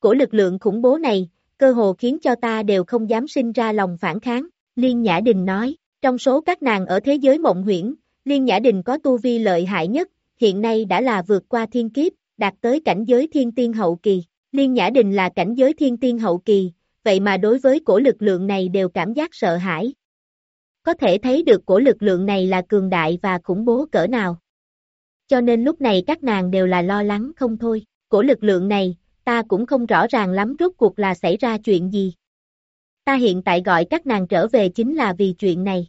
Của lực lượng khủng bố này, cơ hồ khiến cho ta đều không dám sinh ra lòng phản kháng, Liên Nhã Đình nói, trong số các nàng ở thế giới mộng huyễn, Liên Nhã Đình có tu vi lợi hại nhất, hiện nay đã là vượt qua thiên kiếp, đạt tới cảnh giới thiên tiên hậu kỳ. Liên Nhã Đình là cảnh giới thiên tiên hậu kỳ, vậy mà đối với cổ lực lượng này đều cảm giác sợ hãi, có thể thấy được cổ lực lượng này là cường đại và khủng bố cỡ nào. Cho nên lúc này các nàng đều là lo lắng không thôi, cổ lực lượng này, ta cũng không rõ ràng lắm rốt cuộc là xảy ra chuyện gì. Ta hiện tại gọi các nàng trở về chính là vì chuyện này.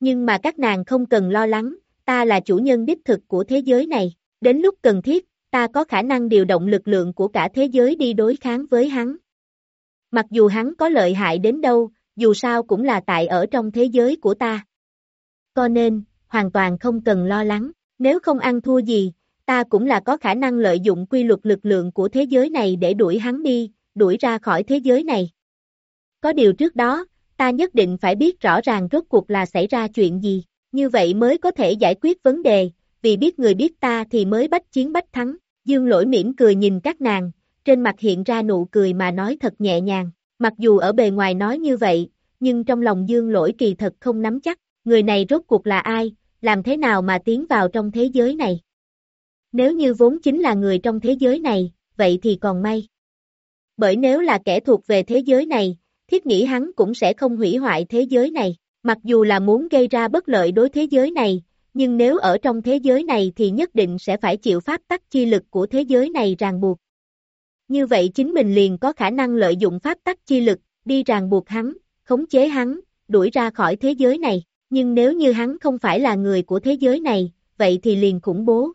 Nhưng mà các nàng không cần lo lắng, ta là chủ nhân đích thực của thế giới này, đến lúc cần thiết, ta có khả năng điều động lực lượng của cả thế giới đi đối kháng với hắn. Mặc dù hắn có lợi hại đến đâu, dù sao cũng là tại ở trong thế giới của ta. Cho nên, hoàn toàn không cần lo lắng, nếu không ăn thua gì, ta cũng là có khả năng lợi dụng quy luật lực lượng của thế giới này để đuổi hắn đi, đuổi ra khỏi thế giới này. Có điều trước đó, ta nhất định phải biết rõ ràng rốt cuộc là xảy ra chuyện gì, như vậy mới có thể giải quyết vấn đề, vì biết người biết ta thì mới bách chiến bách thắng. Dương lỗi mỉm cười nhìn các nàng, trên mặt hiện ra nụ cười mà nói thật nhẹ nhàng. Mặc dù ở bề ngoài nói như vậy, nhưng trong lòng dương lỗi kỳ thật không nắm chắc, người này rốt cuộc là ai, làm thế nào mà tiến vào trong thế giới này. Nếu như vốn chính là người trong thế giới này, vậy thì còn may. Bởi nếu là kẻ thuộc về thế giới này, thiết nghĩ hắn cũng sẽ không hủy hoại thế giới này. Mặc dù là muốn gây ra bất lợi đối thế giới này, nhưng nếu ở trong thế giới này thì nhất định sẽ phải chịu pháp tắc chi lực của thế giới này ràng buộc. Như vậy chính mình liền có khả năng lợi dụng pháp tắc chi lực, đi ràng buộc hắn, khống chế hắn, đuổi ra khỏi thế giới này, nhưng nếu như hắn không phải là người của thế giới này, vậy thì liền khủng bố.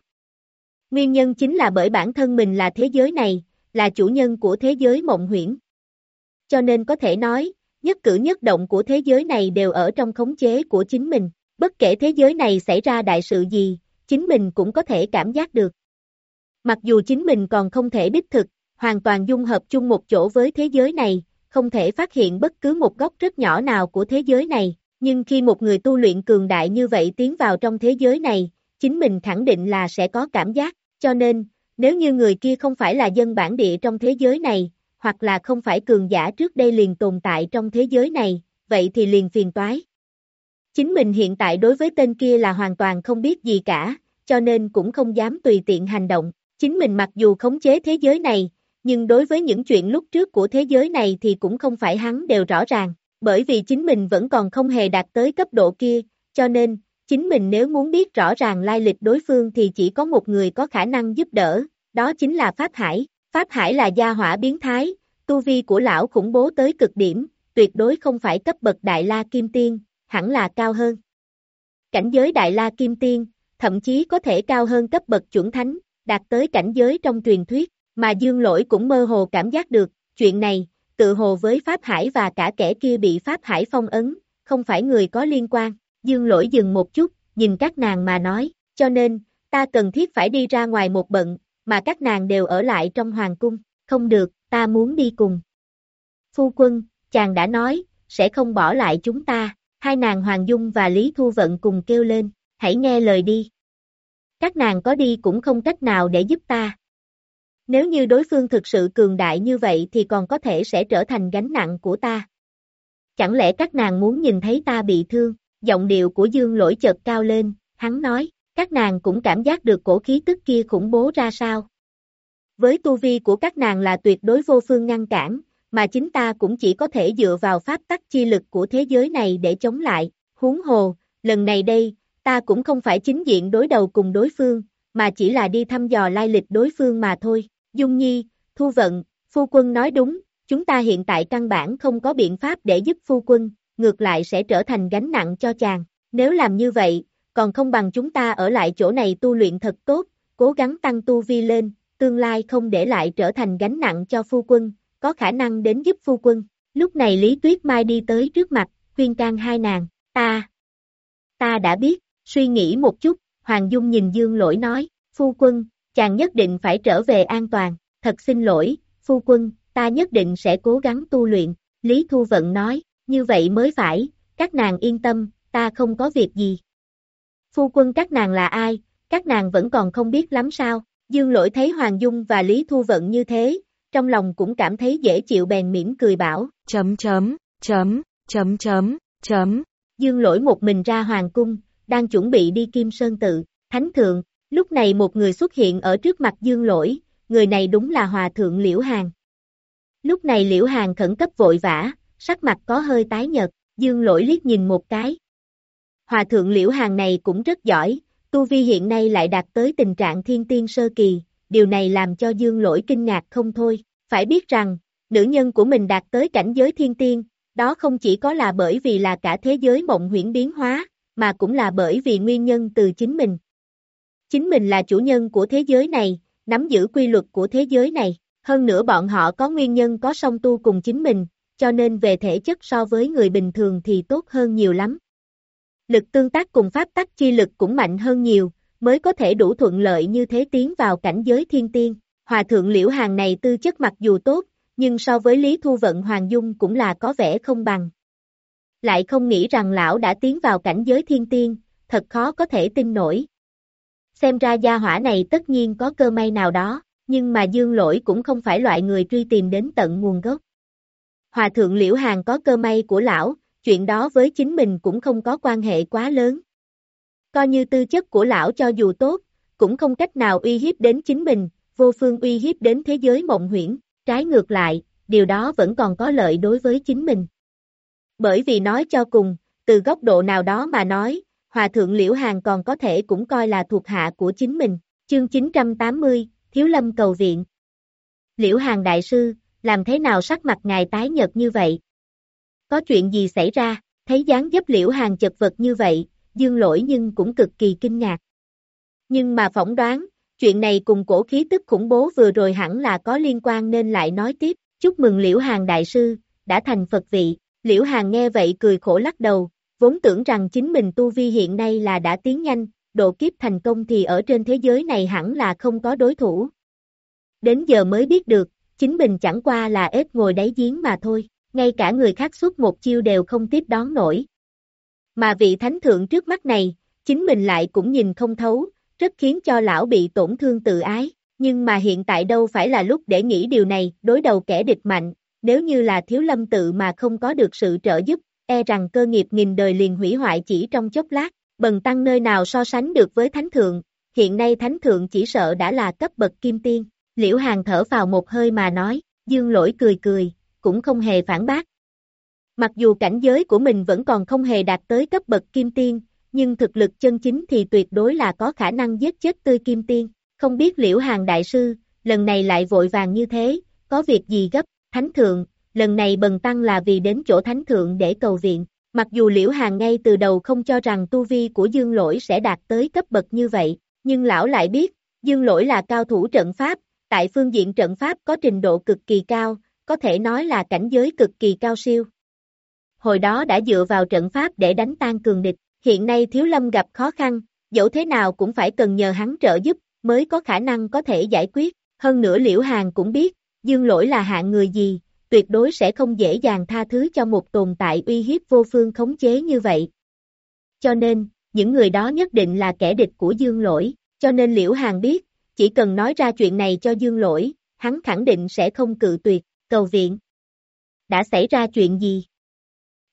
Nguyên nhân chính là bởi bản thân mình là thế giới này, là chủ nhân của thế giới mộng huyễn. Cho nên có thể nói, nhất cử nhất động của thế giới này đều ở trong khống chế của chính mình, bất kể thế giới này xảy ra đại sự gì, chính mình cũng có thể cảm giác được. Mặc dù chính mình còn không thể đích thực, hoàn toàn dung hợp chung một chỗ với thế giới này, không thể phát hiện bất cứ một góc rất nhỏ nào của thế giới này, nhưng khi một người tu luyện cường đại như vậy tiến vào trong thế giới này, chính mình khẳng định là sẽ có cảm giác, cho nên, nếu như người kia không phải là dân bản địa trong thế giới này, hoặc là không phải cường giả trước đây liền tồn tại trong thế giới này, vậy thì liền phiền toái. Chính mình hiện tại đối với tên kia là hoàn toàn không biết gì cả, cho nên cũng không dám tùy tiện hành động. Chính mình mặc dù khống chế thế giới này, nhưng đối với những chuyện lúc trước của thế giới này thì cũng không phải hắn đều rõ ràng, bởi vì chính mình vẫn còn không hề đạt tới cấp độ kia, cho nên, chính mình nếu muốn biết rõ ràng lai lịch đối phương thì chỉ có một người có khả năng giúp đỡ, đó chính là Pháp Hải. Pháp Hải là gia hỏa biến thái, tu vi của lão khủng bố tới cực điểm, tuyệt đối không phải cấp bậc Đại La Kim Tiên, hẳn là cao hơn. Cảnh giới Đại La Kim Tiên, thậm chí có thể cao hơn cấp bậc chuẩn thánh, đạt tới cảnh giới trong truyền thuyết, mà Dương Lỗi cũng mơ hồ cảm giác được, chuyện này, tự hồ với Pháp Hải và cả kẻ kia bị Pháp Hải phong ấn, không phải người có liên quan. Dương Lỗi dừng một chút, nhìn các nàng mà nói, cho nên, ta cần thiết phải đi ra ngoài một bận, mà các nàng đều ở lại trong hoàng cung, không được, ta muốn đi cùng. Phu quân, chàng đã nói, sẽ không bỏ lại chúng ta, hai nàng Hoàng Dung và Lý Thu Vận cùng kêu lên, hãy nghe lời đi. Các nàng có đi cũng không cách nào để giúp ta. Nếu như đối phương thực sự cường đại như vậy thì còn có thể sẽ trở thành gánh nặng của ta. Chẳng lẽ các nàng muốn nhìn thấy ta bị thương, giọng điệu của Dương lỗi chợt cao lên, hắn nói, các nàng cũng cảm giác được cổ khí tức kia khủng bố ra sao. Với tu vi của các nàng là tuyệt đối vô phương ngăn cản, mà chính ta cũng chỉ có thể dựa vào pháp tắc chi lực của thế giới này để chống lại, huống hồ, lần này đây, ta cũng không phải chính diện đối đầu cùng đối phương, mà chỉ là đi thăm dò lai lịch đối phương mà thôi. Dung Nhi, Thu Vận, Phu Quân nói đúng, chúng ta hiện tại căn bản không có biện pháp để giúp Phu Quân, ngược lại sẽ trở thành gánh nặng cho chàng. Nếu làm như vậy, còn không bằng chúng ta ở lại chỗ này tu luyện thật tốt, cố gắng tăng tu vi lên, tương lai không để lại trở thành gánh nặng cho phu quân, có khả năng đến giúp phu quân. Lúc này Lý Tuyết Mai đi tới trước mặt, khuyên can hai nàng, ta, ta đã biết, suy nghĩ một chút, Hoàng Dung nhìn Dương Lỗi nói, phu quân, chàng nhất định phải trở về an toàn, thật xin lỗi, phu quân, ta nhất định sẽ cố gắng tu luyện, Lý Thu Vận nói, như vậy mới phải, các nàng yên tâm, ta không có việc gì. Phu quân các nàng là ai, các nàng vẫn còn không biết lắm sao, Dương lỗi thấy Hoàng Dung và Lý Thu Vận như thế, trong lòng cũng cảm thấy dễ chịu bèn mỉm cười bảo. Chấm chấm, chấm, chấm chấm, chấm. Dương lỗi một mình ra Hoàng Cung, đang chuẩn bị đi Kim Sơn Tự, Thánh Thượng, lúc này một người xuất hiện ở trước mặt Dương lỗi, người này đúng là Hòa Thượng Liễu Hàng. Lúc này Liễu Hàng khẩn cấp vội vã, sắc mặt có hơi tái nhợt, Dương lỗi liếc nhìn một cái. Hòa Thượng Liễu Hàng này cũng rất giỏi, Tu Vi hiện nay lại đạt tới tình trạng thiên tiên sơ kỳ, điều này làm cho Dương Lỗi kinh ngạc không thôi. Phải biết rằng, nữ nhân của mình đạt tới cảnh giới thiên tiên, đó không chỉ có là bởi vì là cả thế giới mộng huyễn biến hóa, mà cũng là bởi vì nguyên nhân từ chính mình. Chính mình là chủ nhân của thế giới này, nắm giữ quy luật của thế giới này, hơn nữa bọn họ có nguyên nhân có song tu cùng chính mình, cho nên về thể chất so với người bình thường thì tốt hơn nhiều lắm lực tương tác cùng pháp tắc chi lực cũng mạnh hơn nhiều, mới có thể đủ thuận lợi như thế tiến vào cảnh giới thiên tiên. Hòa thượng liễu hàng này tư chất mặc dù tốt, nhưng so với Lý Thu Vận Hoàng Dung cũng là có vẻ không bằng. Lại không nghĩ rằng lão đã tiến vào cảnh giới thiên tiên, thật khó có thể tin nổi. Xem ra gia hỏa này tất nhiên có cơ may nào đó, nhưng mà dương lỗi cũng không phải loại người truy tìm đến tận nguồn gốc. Hòa thượng liễu hàng có cơ may của lão, chuyện đó với chính mình cũng không có quan hệ quá lớn. Coi như tư chất của lão cho dù tốt, cũng không cách nào uy hiếp đến chính mình, vô phương uy hiếp đến thế giới mộng huyễn, trái ngược lại, điều đó vẫn còn có lợi đối với chính mình. Bởi vì nói cho cùng, từ góc độ nào đó mà nói, Hòa thượng Liễu Hàn còn có thể cũng coi là thuộc hạ của chính mình. Chương 980, Thiếu Lâm cầu viện. Liễu Hàn Đại Sư, làm thế nào sắc mặt ngài tái nhợt như vậy? Có chuyện gì xảy ra, thấy dáng dấp Liễu hàng chật vật như vậy, dương lỗi nhưng cũng cực kỳ kinh ngạc. Nhưng mà phỏng đoán, chuyện này cùng cổ khí tức khủng bố vừa rồi hẳn là có liên quan nên lại nói tiếp, chúc mừng Liễu hàng Đại Sư, đã thành Phật vị, Liễu hàng nghe vậy cười khổ lắc đầu, vốn tưởng rằng chính mình tu vi hiện nay là đã tiến nhanh, độ kiếp thành công thì ở trên thế giới này hẳn là không có đối thủ. Đến giờ mới biết được, chính mình chẳng qua là ếch ngồi đáy giếng mà thôi, ngay cả người khác suốt một chiêu đều không tiếp đón nổi. Mà vị thánh thượng trước mắt này, chính mình lại cũng nhìn không thấu, rất khiến cho lão bị tổn thương tự ái, nhưng mà hiện tại đâu phải là lúc để nghĩ điều này, đối đầu kẻ địch mạnh, nếu như là thiếu lâm tự mà không có được sự trợ giúp, e rằng cơ nghiệp nghìn đời liền hủy hoại chỉ trong chốc lát, bần tăng nơi nào so sánh được với thánh thượng, hiện nay thánh thượng chỉ sợ đã là cấp bậc kim tiên, liễu hàng thở vào một hơi mà nói, dương lỗi cười cười, cũng không hề phản bác. Mặc dù cảnh giới của mình vẫn còn không hề đạt tới cấp bậc kim tiên, nhưng thực lực chân chính thì tuyệt đối là có khả năng giết chết tươi kim tiên, không biết liễu hàng đại sư, lần này lại vội vàng như thế, có việc gì gấp, thánh thượng, lần này bần tăng là vì đến chỗ thánh thượng để cầu viện, mặc dù liễu hàng ngay từ đầu không cho rằng tu vi của dương lỗi sẽ đạt tới cấp bậc như vậy, nhưng lão lại biết, dương lỗi là cao thủ trận pháp, tại phương diện trận pháp có trình độ cực kỳ cao, có thể nói là cảnh giới cực kỳ cao siêu. Hồi đó đã dựa vào trận pháp để đánh tan cường địch, hiện nay thiếu lâm gặp khó khăn, dẫu thế nào cũng phải cần nhờ hắn trợ giúp, mới có khả năng có thể giải quyết, hơn nữa liễu hàng cũng biết, dương lỗi là hạng người gì, tuyệt đối sẽ không dễ dàng tha thứ cho một tồn tại uy hiếp vô phương khống chế như vậy. Cho nên, những người đó nhất định là kẻ địch của dương lỗi, cho nên liễu hàng biết, chỉ cần nói ra chuyện này cho dương lỗi, hắn khẳng định sẽ không cự tuyệt, cầu viện. Đã xảy ra chuyện gì?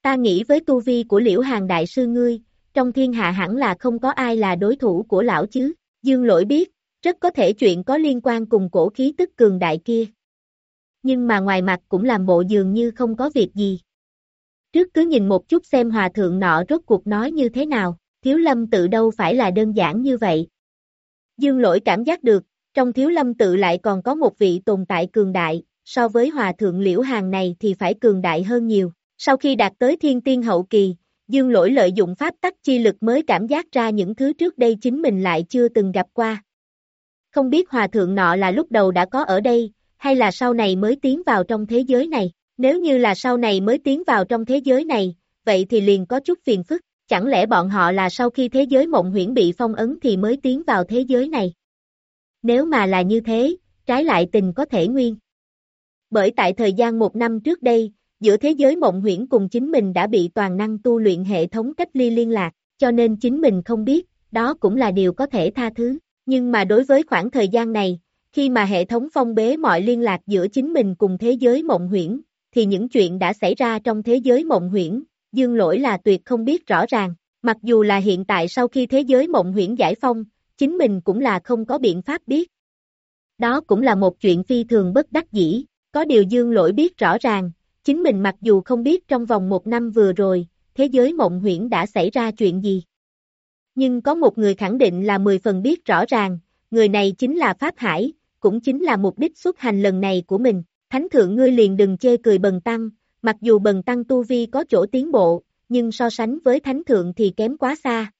Ta nghĩ với tu vi của liễu hàng đại sư ngươi, trong thiên hạ hẳn là không có ai là đối thủ của lão chứ, dương lỗi biết, rất có thể chuyện có liên quan cùng cổ khí tức cường đại kia. Nhưng mà ngoài mặt cũng làm bộ dường như không có việc gì. Trước cứ nhìn một chút xem hòa thượng nọ rốt cuộc nói như thế nào, thiếu lâm tự đâu phải là đơn giản như vậy. Dương lỗi cảm giác được, trong thiếu lâm tự lại còn có một vị tồn tại cường đại, so với hòa thượng liễu hàng này thì phải cường đại hơn nhiều. Sau khi đạt tới thiên tiên hậu kỳ, Dương lỗi lợi dụng pháp tắc chi lực mới cảm giác ra những thứ trước đây chính mình lại chưa từng gặp qua. Không biết hòa thượng nọ là lúc đầu đã có ở đây, hay là sau này mới tiến vào trong thế giới này. Nếu như là sau này mới tiến vào trong thế giới này, vậy thì liền có chút phiền phức. Chẳng lẽ bọn họ là sau khi thế giới mộng huyễn bị phong ấn thì mới tiến vào thế giới này? Nếu mà là như thế, trái lại tình có thể nguyên. Bởi tại thời gian một năm trước đây, giữa thế giới mộng huyễn cùng chính mình đã bị toàn năng tu luyện hệ thống cách ly liên lạc, cho nên chính mình không biết, đó cũng là điều có thể tha thứ. Nhưng mà đối với khoảng thời gian này, khi mà hệ thống phong bế mọi liên lạc giữa chính mình cùng thế giới mộng huyễn, thì những chuyện đã xảy ra trong thế giới mộng huyễn, dương lỗi là tuyệt không biết rõ ràng. Mặc dù là hiện tại sau khi thế giới mộng huyễn giải phong, chính mình cũng là không có biện pháp biết. Đó cũng là một chuyện phi thường bất đắc dĩ, có điều dương lỗi biết rõ ràng, chính mình mặc dù không biết trong vòng một năm vừa rồi, thế giới mộng huyễn đã xảy ra chuyện gì. Nhưng có một người khẳng định là 10 phần biết rõ ràng, người này chính là Pháp Hải, cũng chính là mục đích xuất hành lần này của mình. Thánh thượng ngươi liền đừng chê cười bần tăng, mặc dù bần tăng tu vi có chỗ tiến bộ, nhưng so sánh với thánh thượng thì kém quá xa.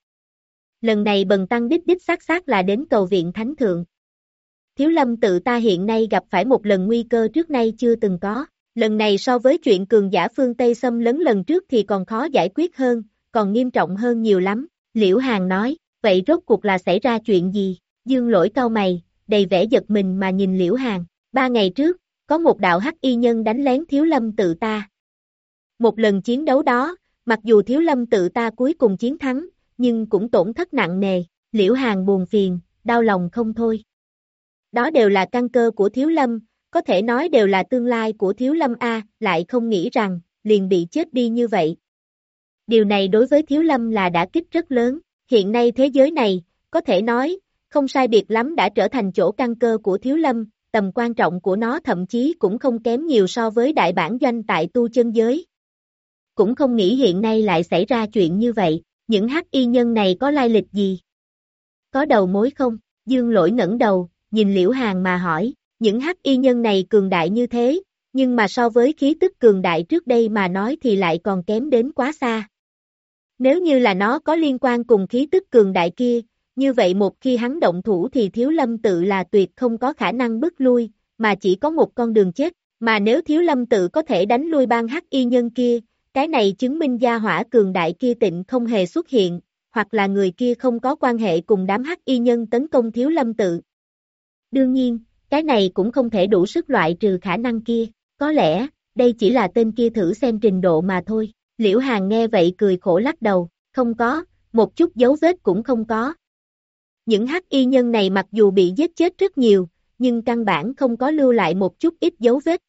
Lần này bần tăng đích đích xác xác là đến cầu viện thánh thượng. Thiếu lâm tự ta hiện nay gặp phải một lần nguy cơ trước nay chưa từng có. Lần này so với chuyện cường giả phương Tây xâm lấn lần trước thì còn khó giải quyết hơn, còn nghiêm trọng hơn nhiều lắm. Liễu Hàng nói, vậy rốt cuộc là xảy ra chuyện gì? Dương lỗi cau mày, đầy vẻ giật mình mà nhìn Liễu Hàng. Ba ngày trước, có một đạo hắc y nhân đánh lén thiếu lâm tự ta. Một lần chiến đấu đó, mặc dù thiếu lâm tự ta cuối cùng chiến thắng, nhưng cũng tổn thất nặng nề, Liễu Hàng buồn phiền, đau lòng không thôi. Đó đều là căn cơ của thiếu lâm, có thể nói đều là tương lai của Thiếu Lâm A, lại không nghĩ rằng, liền bị chết đi như vậy. Điều này đối với Thiếu Lâm là đã kích rất lớn, hiện nay thế giới này, có thể nói, không sai biệt lắm đã trở thành chỗ căn cơ của Thiếu Lâm, tầm quan trọng của nó thậm chí cũng không kém nhiều so với đại bản doanh tại tu chân giới. Cũng không nghĩ hiện nay lại xảy ra chuyện như vậy, những hắc y nhân này có lai lịch gì? Có đầu mối không? Dương lỗi ngẩng đầu, nhìn liễu hàng mà hỏi, những hắc y nhân này cường đại như thế, nhưng mà so với khí tức cường đại trước đây mà nói thì lại còn kém đến quá xa. Nếu như là nó có liên quan cùng khí tức cường đại kia, như vậy một khi hắn động thủ thì thiếu lâm tự là tuyệt không có khả năng bước lui, mà chỉ có một con đường chết, mà nếu thiếu lâm tự có thể đánh lui ban hắc y nhân kia, cái này chứng minh gia hỏa cường đại kia tịnh không hề xuất hiện, hoặc là người kia không có quan hệ cùng đám hắc y nhân tấn công thiếu lâm tự. Đương nhiên, cái này cũng không thể đủ sức loại trừ khả năng kia, có lẽ, đây chỉ là tên kia thử xem trình độ mà thôi. Liễu Hàng nghe vậy cười khổ lắc đầu, không có, một chút dấu vết cũng không có. Những hắc y nhân này mặc dù bị giết chết rất nhiều, nhưng căn bản không có lưu lại một chút ít dấu vết.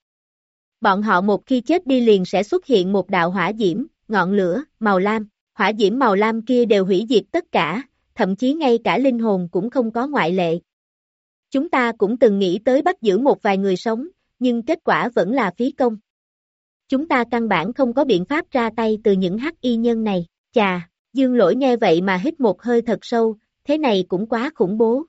Bọn họ một khi chết đi liền sẽ xuất hiện một đạo hỏa diễm, ngọn lửa, màu lam, hỏa diễm màu lam kia đều hủy diệt tất cả, thậm chí ngay cả linh hồn cũng không có ngoại lệ. Chúng ta cũng từng nghĩ tới bắt giữ một vài người sống, nhưng kết quả vẫn là phí công. Chúng ta căn bản không có biện pháp ra tay từ những hắc y nhân này, chà, dương lỗi nghe vậy mà hít một hơi thật sâu, thế này cũng quá khủng bố.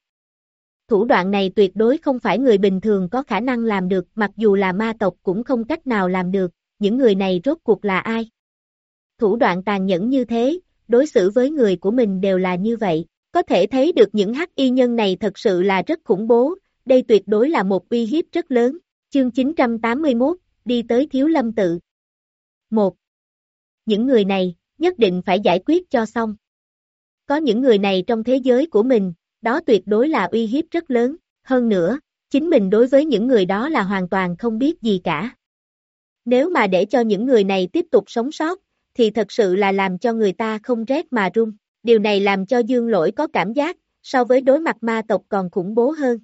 Thủ đoạn này tuyệt đối không phải người bình thường có khả năng làm được, mặc dù là ma tộc cũng không cách nào làm được, những người này rốt cuộc là ai? Thủ đoạn tàn nhẫn như thế, đối xử với người của mình đều là như vậy, có thể thấy được những hắc y nhân này thật sự là rất khủng bố, đây tuyệt đối là một uy hiếp rất lớn. Chương 981, đi tới thiếu lâm tự. 1. Những người này, nhất định phải giải quyết cho xong. Có những người này trong thế giới của mình, đó tuyệt đối là uy hiếp rất lớn, hơn nữa, chính mình đối với những người đó là hoàn toàn không biết gì cả. Nếu mà để cho những người này tiếp tục sống sót, thì thật sự là làm cho người ta không rét mà run. Điều này làm cho dương lỗi có cảm giác, so với đối mặt ma tộc còn khủng bố hơn.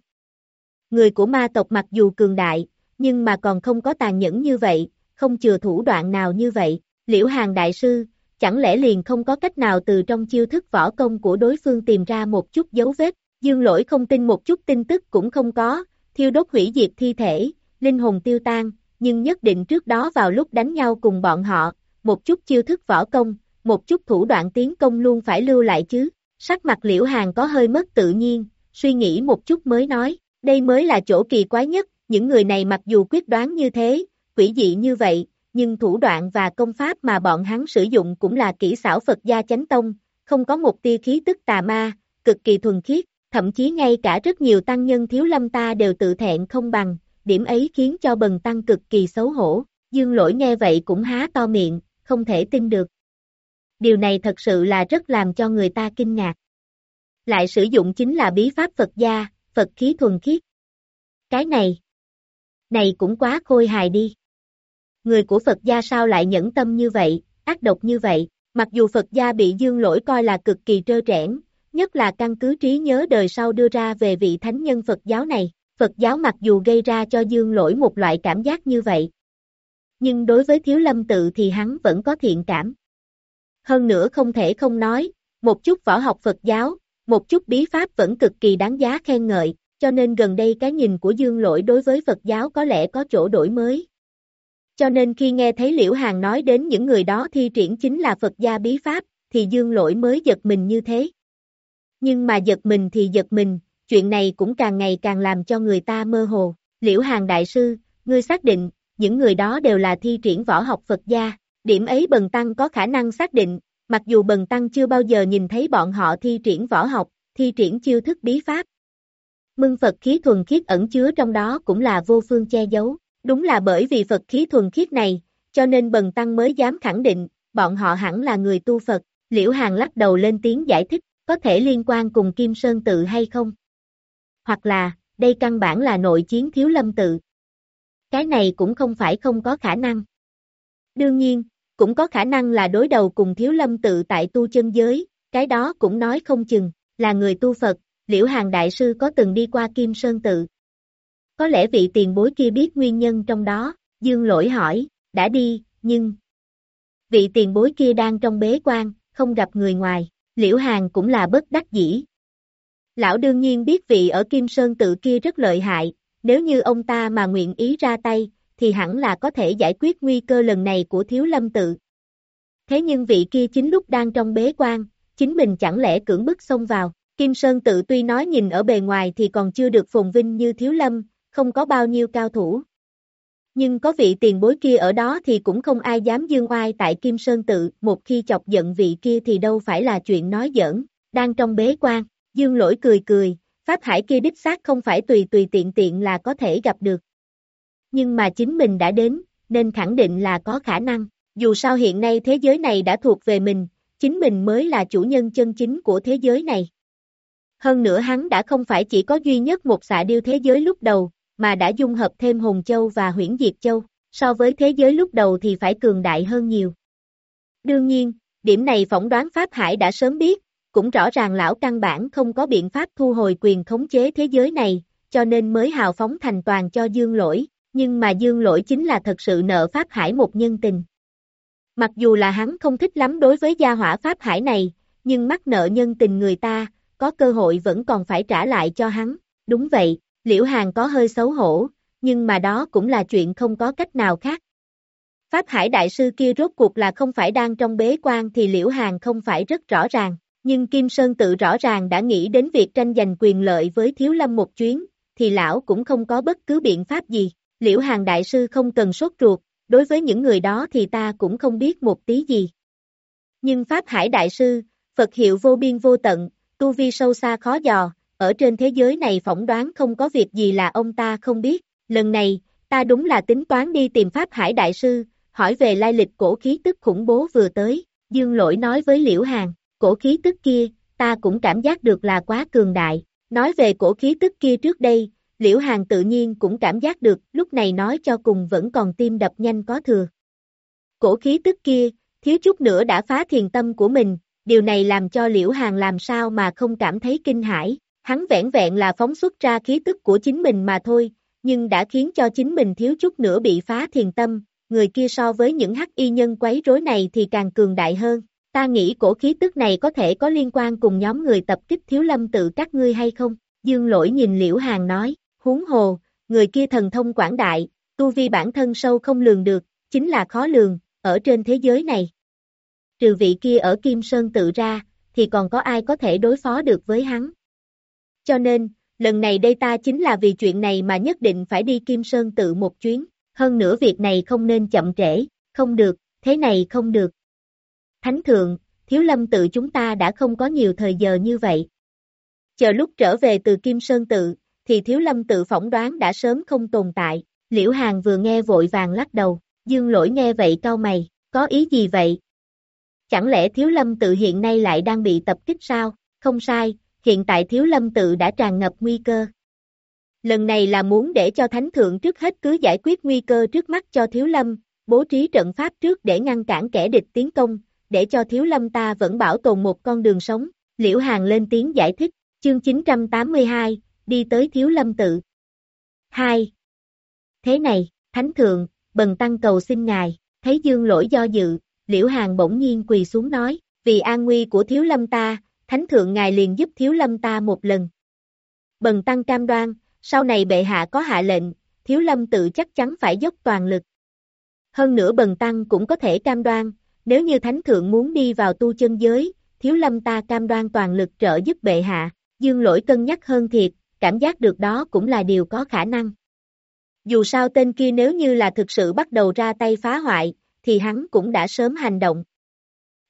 Người của ma tộc mặc dù cường đại, nhưng mà còn không có tàn nhẫn như vậy, không chừa thủ đoạn nào như vậy. Liễu Hàng Đại Sư, chẳng lẽ liền không có cách nào từ trong chiêu thức võ công của đối phương tìm ra một chút dấu vết, dương lỗi không tin một chút tin tức cũng không có, thiêu đốt hủy diệt thi thể, linh hồn tiêu tan, nhưng nhất định trước đó vào lúc đánh nhau cùng bọn họ, một chút chiêu thức võ công, một chút thủ đoạn tiến công luôn phải lưu lại chứ, sắc mặt liễu hàng có hơi mất tự nhiên, suy nghĩ một chút mới nói, đây mới là chỗ kỳ quái nhất, những người này mặc dù quyết đoán như thế, quỷ dị như vậy, nhưng thủ đoạn và công pháp mà bọn hắn sử dụng cũng là kỹ xảo Phật gia chánh tông, không có một tia khí tức tà ma, cực kỳ thuần khiết, thậm chí ngay cả rất nhiều tăng nhân thiếu lâm ta đều tự thẹn không bằng, điểm ấy khiến cho bần tăng cực kỳ xấu hổ, dương lỗi nghe vậy cũng há to miệng, không thể tin được. Điều này thật sự là rất làm cho người ta kinh ngạc. Lại sử dụng chính là bí pháp Phật gia, Phật khí thuần khiết. Cái này, này cũng quá khôi hài đi. Người của Phật gia sao lại nhẫn tâm như vậy, ác độc như vậy, mặc dù Phật gia bị dương lỗi coi là cực kỳ trơ trẽn, nhất là căn cứ trí nhớ đời sau đưa ra về vị thánh nhân Phật giáo này, Phật giáo mặc dù gây ra cho dương lỗi một loại cảm giác như vậy. Nhưng đối với thiếu lâm tự thì hắn vẫn có thiện cảm. Hơn nữa không thể không nói, một chút võ học Phật giáo, một chút bí pháp vẫn cực kỳ đáng giá khen ngợi, cho nên gần đây cái nhìn của Dương Lỗi đối với Phật giáo có lẽ có chỗ đổi mới. Cho nên khi nghe thấy Liễu Hàng nói đến những người đó thi triển chính là Phật gia bí pháp, thì Dương Lỗi mới giật mình như thế. Nhưng mà giật mình thì giật mình, chuyện này cũng càng ngày càng làm cho người ta mơ hồ. Liễu Hàng Đại Sư, ngươi xác định, những người đó đều là thi triển võ học Phật gia, điểm ấy Bần Tăng có khả năng xác định, mặc dù Bần Tăng chưa bao giờ nhìn thấy bọn họ thi triển võ học, thi triển chiêu thức bí pháp. Mưng Phật khí thuần khiết ẩn chứa trong đó cũng là vô phương che giấu, đúng là bởi vì Phật khí thuần khiết này, cho nên Bần Tăng mới dám khẳng định, bọn họ hẳn là người tu Phật, Liễu Hàng lắc đầu lên tiếng giải thích, có thể liên quan cùng Kim Sơn tự hay không? Hoặc là, đây căn bản là nội chiến thiếu lâm tự. Cái này cũng không phải không có khả năng. Đương nhiên, cũng có khả năng là đối đầu cùng thiếu lâm tự tại tu chân giới, cái đó cũng nói không chừng, là người tu Phật, liễu hàng đại sư có từng đi qua Kim Sơn tự. Có lẽ vị tiền bối kia biết nguyên nhân trong đó, dương lỗi hỏi, đã đi, nhưng... Vị tiền bối kia đang trong bế quan, không gặp người ngoài, liễu hàng cũng là bất đắc dĩ. Lão đương nhiên biết vị ở Kim Sơn tự kia rất lợi hại, nếu như ông ta mà nguyện ý ra tay, thì hẳn là có thể giải quyết nguy cơ lần này của thiếu lâm tự. Thế nhưng vị kia chính lúc đang trong bế quan, chính mình chẳng lẽ cưỡng bức xông vào, Kim Sơn tự tuy nói nhìn ở bề ngoài thì còn chưa được phồn vinh như thiếu lâm, không có bao nhiêu cao thủ. Nhưng có vị tiền bối kia ở đó thì cũng không ai dám dương oai tại Kim Sơn tự, một khi chọc giận vị kia thì đâu phải là chuyện nói giỡn, đang trong bế quan, dương lỗi cười cười, Pháp Hải kia đích xác không phải tùy tùy tiện tiện là có thể gặp được. Nhưng mà chính mình đã đến, nên khẳng định là có khả năng, dù sao hiện nay thế giới này đã thuộc về mình, chính mình mới là chủ nhân chân chính của thế giới này. Hơn nữa hắn đã không phải chỉ có duy nhất một xạ điêu thế giới lúc đầu, mà đã dung hợp thêm Hồn Châu và Huyễn Diệt Châu, so với thế giới lúc đầu thì phải cường đại hơn nhiều. Đương nhiên, điểm này phỏng đoán Pháp Hải đã sớm biết, cũng rõ ràng lão căn bản không có biện pháp thu hồi quyền khống chế thế giới này, cho nên mới hào phóng thành toàn cho Dương Lỗi, nhưng mà Dương Lỗi chính là thật sự nợ Pháp Hải một nhân tình. Mặc dù là hắn không thích lắm đối với gia hỏa Pháp Hải này, nhưng mắc nợ nhân tình người ta, có cơ hội vẫn còn phải trả lại cho hắn, đúng vậy, Liễu Hàng có hơi xấu hổ, nhưng mà đó cũng là chuyện không có cách nào khác. Pháp Hải Đại Sư kia rốt cuộc là không phải đang trong bế quan thì Liễu Hàng không phải rất rõ ràng, nhưng Kim Sơn tự rõ ràng đã nghĩ đến việc tranh giành quyền lợi với Thiếu Lâm một chuyến, thì lão cũng không có bất cứ biện pháp gì. Liễu Hàng Đại Sư không cần sốt ruột, đối với những người đó thì ta cũng không biết một tí gì. Nhưng Pháp Hải Đại Sư, Phật hiệu vô biên vô tận, tu vi sâu xa khó dò, ở trên thế giới này phỏng đoán không có việc gì là ông ta không biết, lần này, ta đúng là tính toán đi tìm Pháp Hải Đại Sư, hỏi về lai lịch cổ khí tức khủng bố vừa tới, Dương Lỗi nói với Liễu Hàng, cổ khí tức kia, ta cũng cảm giác được là quá cường đại, nói về cổ khí tức kia trước đây, Liễu Hàng tự nhiên cũng cảm giác được, lúc này nói cho cùng vẫn còn tim đập nhanh có thừa. Cổ khí tức kia, thiếu chút nữa đã phá thiền tâm của mình, điều này làm cho Liễu Hàng làm sao mà không cảm thấy kinh hãi, hắn vẹn vẹn là phóng xuất ra khí tức của chính mình mà thôi, nhưng đã khiến cho chính mình thiếu chút nữa bị phá thiền tâm, người kia so với những hắc y nhân quấy rối này thì càng cường đại hơn. Ta nghĩ cổ khí tức này có thể có liên quan cùng nhóm người tập kích thiếu lâm tự các ngươi hay không? Dương lỗi nhìn liễu hàng nói, huống hồ, người kia thần thông quảng đại, tu vi bản thân sâu không lường được, chính là khó lường, ở trên thế giới này. Trừ vị kia ở Kim Sơn tự ra, thì còn có ai có thể đối phó được với hắn. Cho nên, lần này đây ta chính là vì chuyện này mà nhất định phải đi Kim Sơn tự một chuyến, hơn nữa việc này không nên chậm trễ, không được, thế này không được. Thánh thượng, thiếu lâm tự chúng ta đã không có nhiều thời giờ như vậy. Chờ lúc trở về từ Kim Sơn tự, thì thiếu lâm tự phỏng đoán đã sớm không tồn tại. Liễu Hàng vừa nghe vội vàng lắc đầu, dương lỗi nghe vậy cau mày, có ý gì vậy? Chẳng lẽ thiếu lâm tự hiện nay lại đang bị tập kích sao? Không sai, hiện tại thiếu lâm tự đã tràn ngập nguy cơ. Lần này là muốn để cho thánh thượng trước hết cứ giải quyết nguy cơ trước mắt cho thiếu lâm, bố trí trận pháp trước để ngăn cản kẻ địch tiến công, để cho thiếu lâm ta vẫn bảo tồn một con đường sống. Liễu Hàng lên tiếng giải thích, chương 982, đi tới thiếu lâm tự. 2. Thế này, Thánh Thượng, bần tăng cầu xin ngài, thấy dương lỗi do dự, Liễu Hàng bỗng nhiên quỳ xuống nói, vì an nguy của thiếu lâm ta, Thánh Thượng ngài liền giúp thiếu lâm ta một lần. Bần tăng cam đoan, sau này bệ hạ có hạ lệnh, thiếu lâm tự chắc chắn phải dốc toàn lực. Hơn nữa bần tăng cũng có thể cam đoan, nếu như thánh thượng muốn đi vào tu chân giới, thiếu lâm ta cam đoan toàn lực trợ giúp bệ hạ, dương lỗi cân nhắc hơn thiệt, cảm giác được đó cũng là điều có khả năng. Dù sao tên kia nếu như là thực sự bắt đầu ra tay phá hoại, thì hắn cũng đã sớm hành động.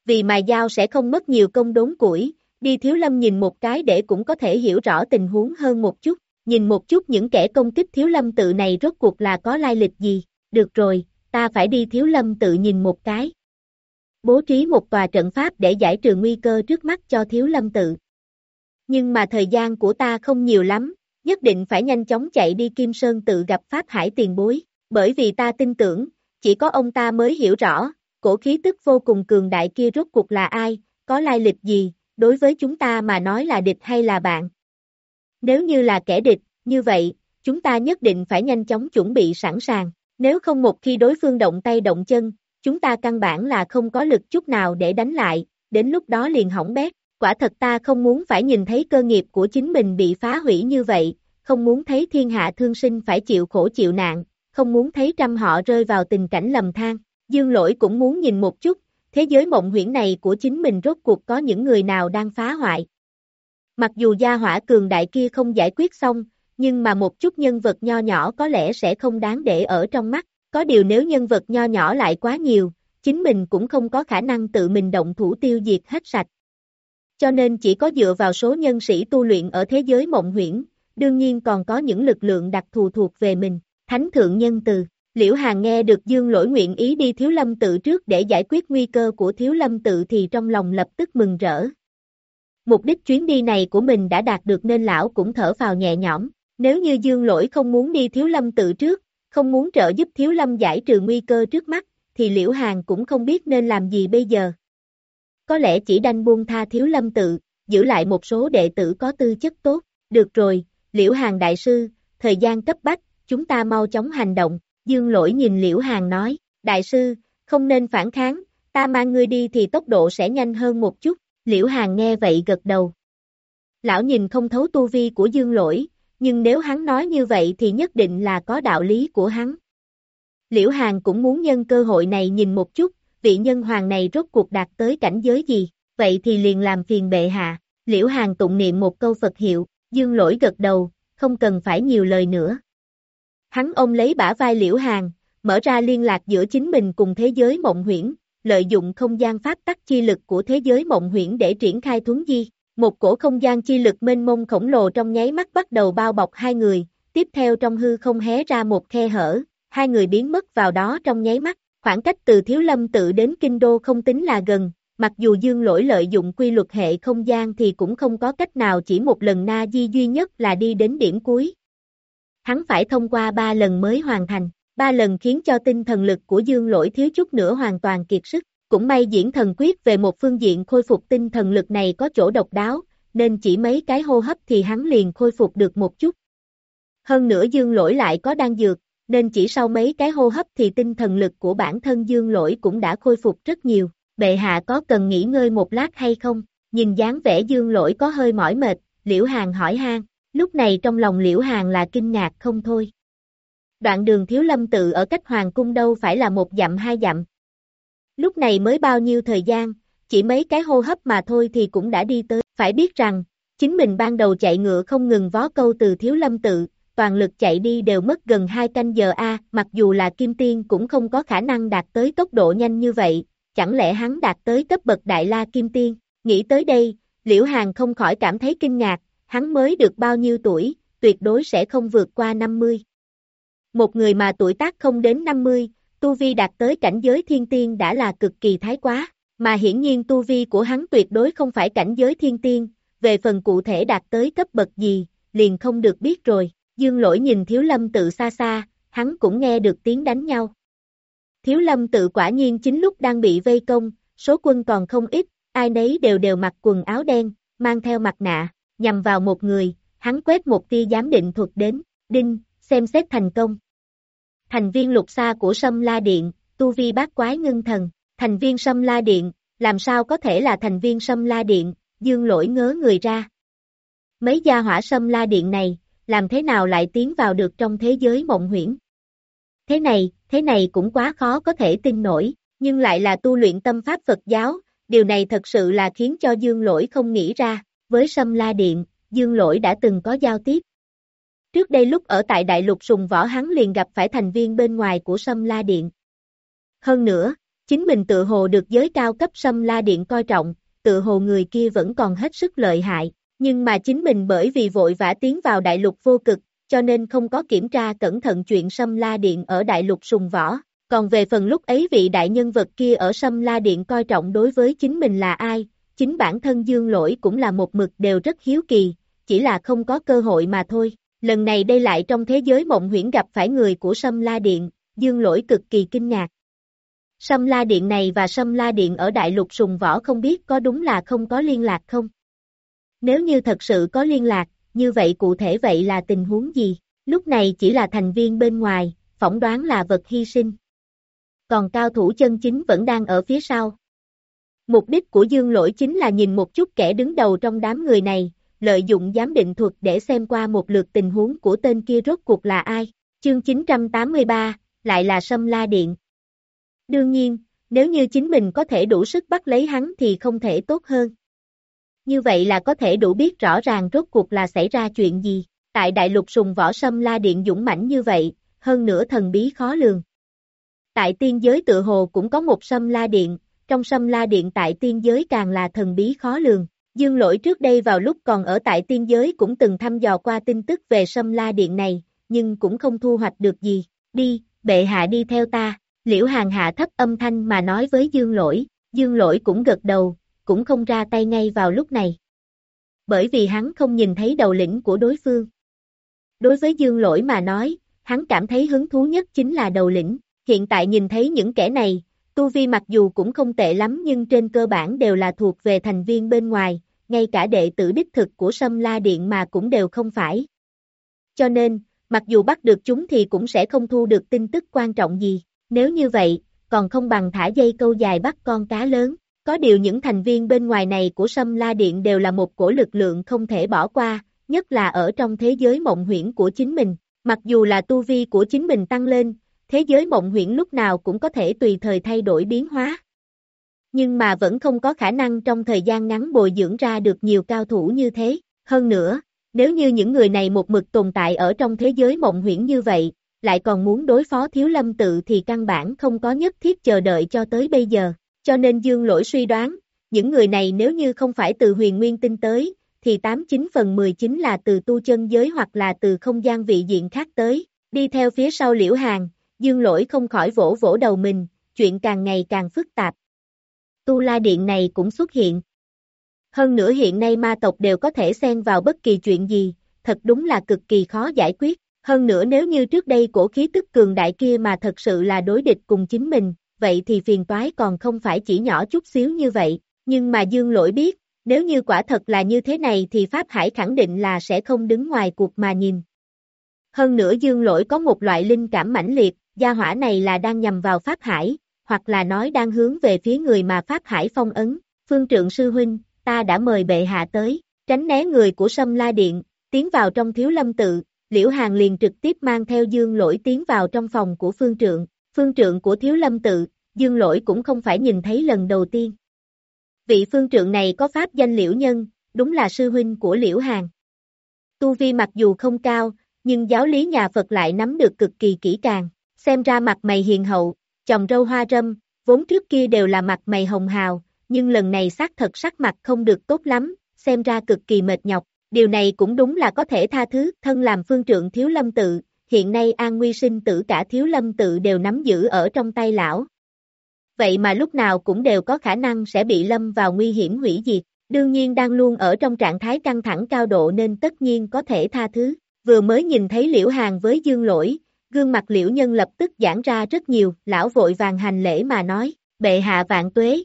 Vì mài dao sẽ không mất nhiều công đốn củi, đi thiếu lâm nhìn một cái để cũng có thể hiểu rõ tình huống hơn một chút, nhìn một chút những kẻ công kích thiếu lâm tự này rốt cuộc là có lai lịch gì, được rồi, ta phải đi thiếu lâm tự nhìn một cái. Bố trí một tòa trận pháp để giải trừ nguy cơ trước mắt cho thiếu lâm tự. Nhưng mà thời gian của ta không nhiều lắm, nhất định phải nhanh chóng chạy đi Kim Sơn tự gặp Pháp Hải tiền bối, bởi vì ta tin tưởng, chỉ có ông ta mới hiểu rõ, cổ khí tức vô cùng cường đại kia rốt cuộc là ai, có lai lịch gì, đối với chúng ta mà nói là địch hay là bạn. Nếu như là kẻ địch, như vậy, chúng ta nhất định phải nhanh chóng chuẩn bị sẵn sàng, nếu không một khi đối phương động tay động chân, chúng ta căn bản là không có lực chút nào để đánh lại, đến lúc đó liền hỏng bét, quả thật ta không muốn phải nhìn thấy cơ nghiệp của chính mình bị phá hủy như vậy, không muốn thấy thiên hạ thương sinh phải chịu khổ chịu nạn, không muốn thấy trăm họ rơi vào tình cảnh lầm than. Dương lỗi cũng muốn nhìn một chút, thế giới mộng huyễn này của chính mình rốt cuộc có những người nào đang phá hoại. Mặc dù gia hỏa cường đại kia không giải quyết xong, nhưng mà một chút nhân vật nho nhỏ có lẽ sẽ không đáng để ở trong mắt, có điều nếu nhân vật nho nhỏ lại quá nhiều, chính mình cũng không có khả năng tự mình động thủ tiêu diệt hết sạch. Cho nên chỉ có dựa vào số nhân sĩ tu luyện ở thế giới mộng huyễn, đương nhiên còn có những lực lượng đặc thù thuộc về mình, thánh thượng nhân từ. Liễu hàng nghe được Dương Lỗi nguyện ý đi Thiếu Lâm tự trước để giải quyết nguy cơ của Thiếu Lâm tự thì trong lòng lập tức mừng rỡ. Mục đích chuyến đi này của mình đã đạt được nên lão cũng thở vào nhẹ nhõm. Nếu như Dương Lỗi không muốn đi Thiếu Lâm tự trước, không muốn trợ giúp Thiếu Lâm giải trừ nguy cơ trước mắt, thì Liễu hàng cũng không biết nên làm gì bây giờ. Có lẽ chỉ đành buông tha Thiếu Lâm tự, giữ lại một số đệ tử có tư chất tốt. Được rồi, Liễu hàng đại sư, thời gian cấp bách, chúng ta mau chóng hành động. Dương lỗi nhìn Liễu hàng nói, đại sư, không nên phản kháng, ta mang ngươi đi thì tốc độ sẽ nhanh hơn một chút. Liễu hàng nghe vậy gật đầu. Lão nhìn không thấu tu vi của Dương lỗi, nhưng nếu hắn nói như vậy thì nhất định là có đạo lý của hắn. Liễu hàng cũng muốn nhân cơ hội này nhìn một chút, vị nhân hoàng này rốt cuộc đạt tới cảnh giới gì, vậy thì liền làm phiền bệ hạ. Liễu hàng tụng niệm một câu Phật hiệu, dương lỗi gật đầu, không cần phải nhiều lời nữa. Hắn ôm lấy bả vai Liễu hàng, mở ra liên lạc giữa chính mình cùng thế giới mộng huyễn, lợi dụng không gian pháp tắc chi lực của thế giới mộng huyễn để triển khai thuấn di. Một cổ không gian chi lực mênh mông khổng lồ trong nháy mắt bắt đầu bao bọc hai người, tiếp theo trong hư không hé ra một khe hở, hai người biến mất vào đó trong nháy mắt, khoảng cách từ Thiếu Lâm tự đến Kinh Đô không tính là gần, mặc dù dương lỗi lợi dụng quy luật hệ không gian thì cũng không có cách nào chỉ một lần na di duy nhất là đi đến điểm cuối. Hắn phải thông qua ba lần mới hoàn thành, ba lần khiến cho tinh thần lực của dương lỗi thiếu chút nữa hoàn toàn kiệt sức. Cũng may diễn thần quyết về một phương diện khôi phục tinh thần lực này có chỗ độc đáo, nên chỉ mấy cái hô hấp thì hắn liền khôi phục được một chút. Hơn nữa dương lỗi lại có đan dược, nên chỉ sau mấy cái hô hấp thì tinh thần lực của bản thân dương lỗi cũng đã khôi phục rất nhiều. Bệ hạ có cần nghỉ ngơi một lát hay không? Nhìn dáng vẻ dương lỗi có hơi mỏi mệt, Liễu Hàng hỏi han, lúc này trong lòng Liễu Hàng là kinh ngạc không thôi. Đoạn đường thiếu lâm tự ở cách hoàng cung đâu phải là một dặm hai dặm, Lúc này mới bao nhiêu thời gian, chỉ mấy cái hô hấp mà thôi thì cũng đã đi tới. Phải biết rằng, chính mình ban đầu chạy ngựa không ngừng vó câu từ thiếu lâm tự, toàn lực chạy đi đều mất gần 2 canh giờ a, mặc dù là kim tiên cũng không có khả năng đạt tới tốc độ nhanh như vậy, chẳng lẽ hắn đạt tới cấp bậc đại la kim tiên. Nghĩ tới đây, Liễu hàng không khỏi cảm thấy kinh ngạc, hắn mới được bao nhiêu tuổi, tuyệt đối sẽ không vượt qua 50. Một người mà tuổi tác không đến 50, tu vi đạt tới cảnh giới thiên tiên đã là cực kỳ thái quá, mà hiển nhiên tu vi của hắn tuyệt đối không phải cảnh giới thiên tiên, về phần cụ thể đạt tới cấp bậc gì, liền không được biết rồi. Dương lỗi nhìn thiếu lâm tự xa xa, hắn cũng nghe được tiếng đánh nhau. Thiếu lâm tự quả nhiên chính lúc đang bị vây công, số quân còn không ít, ai nấy đều đều mặc quần áo đen, mang theo mặt nạ, nhằm vào một người, hắn quét một tia giám định thuật đến, đinh, xem xét thành công. Thành viên lục xa của Sâm La Điện, tu vi bát quái ngưng thần, thành viên Sâm La Điện, làm sao có thể là thành viên Sâm La Điện, dương lỗi ngớ người ra. Mấy gia hỏa Sâm La Điện này, làm thế nào lại tiến vào được trong thế giới mộng huyễn? Thế này, thế này cũng quá khó có thể tin nổi, nhưng lại là tu luyện tâm pháp Phật giáo, điều này thật sự là khiến cho Dương Lỗi không nghĩ ra, với Sâm La Điện, Dương Lỗi đã từng có giao tiếp, Trước đây lúc ở tại Đại Lục Sùng Võ hắn liền gặp phải thành viên bên ngoài của Sâm La Điện. Hơn nữa, chính mình tự hồ được giới cao cấp Sâm La Điện coi trọng, tự hồ người kia vẫn còn hết sức lợi hại, nhưng mà chính mình bởi vì vội vã tiến vào Đại Lục vô cực, cho nên không có kiểm tra cẩn thận chuyện Sâm La Điện ở Đại Lục Sùng Võ. Còn về phần lúc ấy vị đại nhân vật kia ở Sâm La Điện coi trọng đối với chính mình là ai, chính bản thân Dương Lỗi cũng là một mực đều rất hiếu kỳ, chỉ là không có cơ hội mà thôi. Lần này đây lại trong thế giới mộng huyễn gặp phải người của Sâm La Điện, Dương Lỗi cực kỳ kinh ngạc. Sâm La Điện này và Sâm La Điện ở Đại Lục Sùng Võ không biết có đúng là không có liên lạc không? Nếu như thật sự có liên lạc, như vậy cụ thể vậy là tình huống gì? Lúc này chỉ là thành viên bên ngoài, phỏng đoán là vật hy sinh. Còn cao thủ chân chính vẫn đang ở phía sau. Mục đích của Dương Lỗi chính là nhìn một chút kẻ đứng đầu trong đám người này, lợi dụng giám định thuật để xem qua một lượt tình huống của tên kia rốt cuộc là ai. Chương 983, lại là Sâm La Điện. Đương nhiên, nếu như chính mình có thể đủ sức bắt lấy hắn thì không thể tốt hơn. Như vậy là có thể đủ biết rõ ràng rốt cuộc là xảy ra chuyện gì. Tại đại lục sùng võ Sâm La Điện dũng mãnh như vậy, hơn nữa thần bí khó lường. Tại tiên giới tự hồ cũng có một Sâm La Điện, trong Sâm La Điện tại tiên giới càng là thần bí khó lường. Dương lỗi trước đây vào lúc còn ở tại tiên giới cũng từng thăm dò qua tin tức về Sâm La Điện này, nhưng cũng không thu hoạch được gì. Đi, bệ hạ đi theo ta. Liễu Hàng hạ thấp âm thanh mà nói với Dương lỗi, Dương lỗi cũng gật đầu, cũng không ra tay ngay vào lúc này. Bởi vì hắn không nhìn thấy đầu lĩnh của đối phương. Đối với Dương lỗi mà nói, hắn cảm thấy hứng thú nhất chính là đầu lĩnh. Hiện tại nhìn thấy những kẻ này, Tu Vi mặc dù cũng không tệ lắm nhưng trên cơ bản đều là thuộc về thành viên bên ngoài, ngay cả đệ tử đích thực của Sâm La Điện mà cũng đều không phải. Cho nên, mặc dù bắt được chúng thì cũng sẽ không thu được tin tức quan trọng gì, nếu như vậy, còn không bằng thả dây câu dài bắt con cá lớn. Có điều những thành viên bên ngoài này của Sâm La Điện đều là một cổ lực lượng không thể bỏ qua, nhất là ở trong thế giới mộng huyễn của chính mình. Mặc dù là tu vi của chính mình tăng lên, thế giới mộng huyễn lúc nào cũng có thể tùy thời thay đổi biến hóa. Nhưng mà vẫn không có khả năng trong thời gian ngắn bồi dưỡng ra được nhiều cao thủ như thế. Hơn nữa, nếu như những người này một mực tồn tại ở trong thế giới mộng huyễn như vậy, lại còn muốn đối phó thiếu lâm tự thì căn bản không có nhất thiết chờ đợi cho tới bây giờ. Cho nên Dương Lỗi suy đoán, những người này nếu như không phải từ huyền nguyên tinh tới, thì 89 phần 19 là từ tu chân giới hoặc là từ không gian vị diện khác tới. Đi theo phía sau liễu hàng, Dương Lỗi không khỏi vỗ vỗ đầu mình, chuyện càng ngày càng phức tạp. Tu La Điện này cũng xuất hiện. Hơn nữa hiện nay ma tộc đều có thể xen vào bất kỳ chuyện gì, thật đúng là cực kỳ khó giải quyết. Hơn nữa nếu như trước đây cổ khí tức cường đại kia mà thật sự là đối địch cùng chính mình, vậy thì phiền toái còn không phải chỉ nhỏ chút xíu như vậy. Nhưng mà Dương Lỗi biết, nếu như quả thật là như thế này thì Pháp Hải khẳng định là sẽ không đứng ngoài cuộc mà nhìn. Hơn nữa Dương Lỗi có một loại linh cảm mãnh liệt, gia hỏa này là đang nhằm vào Pháp Hải, hoặc là nói đang hướng về phía người mà Pháp Hải phong ấn. Phương trượng sư huynh, ta đã mời bệ hạ tới, tránh né người của Sâm La Điện, tiến vào trong thiếu lâm tự, Liễu Hàng liền trực tiếp mang theo Dương Lỗi tiến vào trong phòng của phương trượng, phương trượng của thiếu lâm tự, Dương Lỗi cũng không phải nhìn thấy lần đầu tiên. Vị phương trượng này có pháp danh Liễu Nhân, đúng là sư huynh của Liễu Hàng. Tu vi mặc dù không cao, nhưng giáo lý nhà Phật lại nắm được cực kỳ kỹ càng, xem ra mặt mày hiền hậu, chồng râu hoa râm, vốn trước kia đều là mặt mày hồng hào, nhưng lần này xác thật sắc mặt không được tốt lắm, xem ra cực kỳ mệt nhọc, điều này cũng đúng là có thể tha thứ, thân làm phương trượng thiếu lâm tự, hiện nay an nguy sinh tử cả thiếu lâm tự đều nắm giữ ở trong tay lão. Vậy mà lúc nào cũng đều có khả năng sẽ bị lâm vào nguy hiểm hủy diệt, đương nhiên đang luôn ở trong trạng thái căng thẳng cao độ nên tất nhiên có thể tha thứ, vừa mới nhìn thấy liễu hàng với dương lỗi, gương mặt liễu nhân lập tức giãn ra rất nhiều, lão vội vàng hành lễ mà nói, bệ hạ vạn tuế.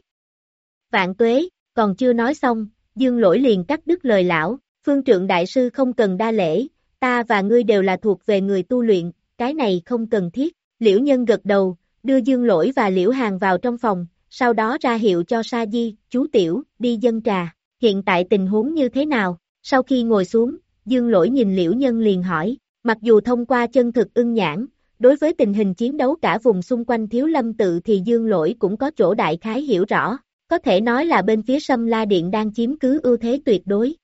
Vạn tuế, còn chưa nói xong, dương lỗi liền cắt đứt lời lão, phương trượng đại sư không cần đa lễ, ta và ngươi đều là thuộc về người tu luyện, cái này không cần thiết, liễu nhân gật đầu, đưa dương lỗi và liễu hàng vào trong phòng, sau đó ra hiệu cho Sa Di, chú Tiểu, đi dân trà, hiện tại tình huống như thế nào, sau khi ngồi xuống, dương lỗi nhìn liễu nhân liền hỏi, mặc dù thông qua chân thực ưng nhãn, đối với tình hình chiến đấu cả vùng xung quanh thiếu lâm tự thì dương lỗi cũng có chỗ đại khái hiểu rõ, có thể nói là bên phía sâm la điện đang chiếm cứ ưu thế tuyệt đối.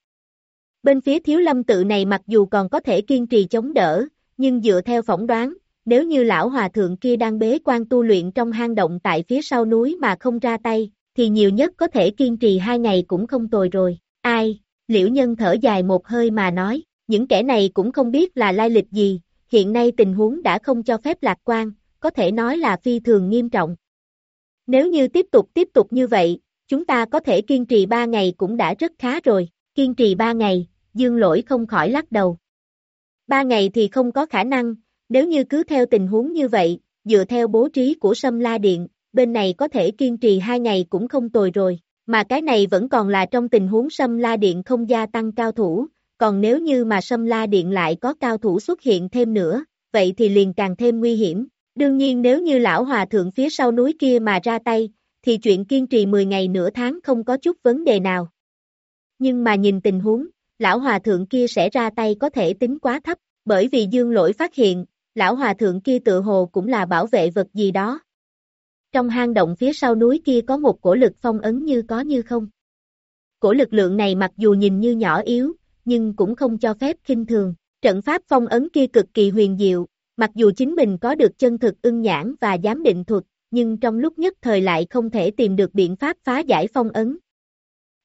Bên phía thiếu lâm tự này mặc dù còn có thể kiên trì chống đỡ, nhưng dựa theo phỏng đoán, nếu như lão hòa thượng kia đang bế quan tu luyện trong hang động tại phía sau núi mà không ra tay, thì nhiều nhất có thể kiên trì hai ngày cũng không tồi rồi. Ai? Liễu nhân thở dài một hơi mà nói, những kẻ này cũng không biết là lai lịch gì, hiện nay tình huống đã không cho phép lạc quan, có thể nói là phi thường nghiêm trọng. Nếu như tiếp tục tiếp tục như vậy, chúng ta có thể kiên trì ba ngày cũng đã rất khá rồi, kiên trì ba ngày, dương lỗi không khỏi lắc đầu. Ba ngày thì không có khả năng, nếu như cứ theo tình huống như vậy, dựa theo bố trí của Sâm La Điện, bên này có thể kiên trì hai ngày cũng không tồi rồi, mà cái này vẫn còn là trong tình huống Sâm La Điện không gia tăng cao thủ, còn nếu như mà Sâm La Điện lại có cao thủ xuất hiện thêm nữa, vậy thì liền càng thêm nguy hiểm. Đương nhiên nếu như lão hòa thượng phía sau núi kia mà ra tay, thì chuyện kiên trì 10 ngày nửa tháng không có chút vấn đề nào. Nhưng mà nhìn tình huống, lão hòa thượng kia sẽ ra tay có thể tính quá thấp, bởi vì dương lỗi phát hiện, lão hòa thượng kia tự hồ cũng là bảo vệ vật gì đó. Trong hang động phía sau núi kia có một cổ lực phong ấn như có như không. Cổ lực lượng này mặc dù nhìn như nhỏ yếu, nhưng cũng không cho phép kinh thường. Trận pháp phong ấn kia cực kỳ huyền diệu, mặc dù chính mình có được chân thực ưng nhãn và giám định thuật, nhưng trong lúc nhất thời lại không thể tìm được biện pháp phá giải phong ấn.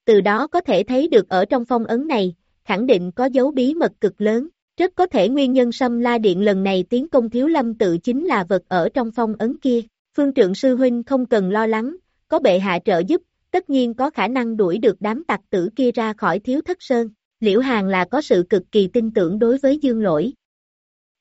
Từ đó có thể thấy được ở trong phong ấn này, khẳng định có dấu bí mật cực lớn. Rất có thể nguyên nhân xâm la điện lần này tiến công thiếu lâm tự chính là vật ở trong phong ấn kia. Phương trượng sư huynh không cần lo lắng, có bệ hạ trợ giúp, tất nhiên có khả năng đuổi được đám tặc tử kia ra khỏi thiếu thất sơn. Liễu Hàng là có sự cực kỳ tin tưởng đối với dương lỗi.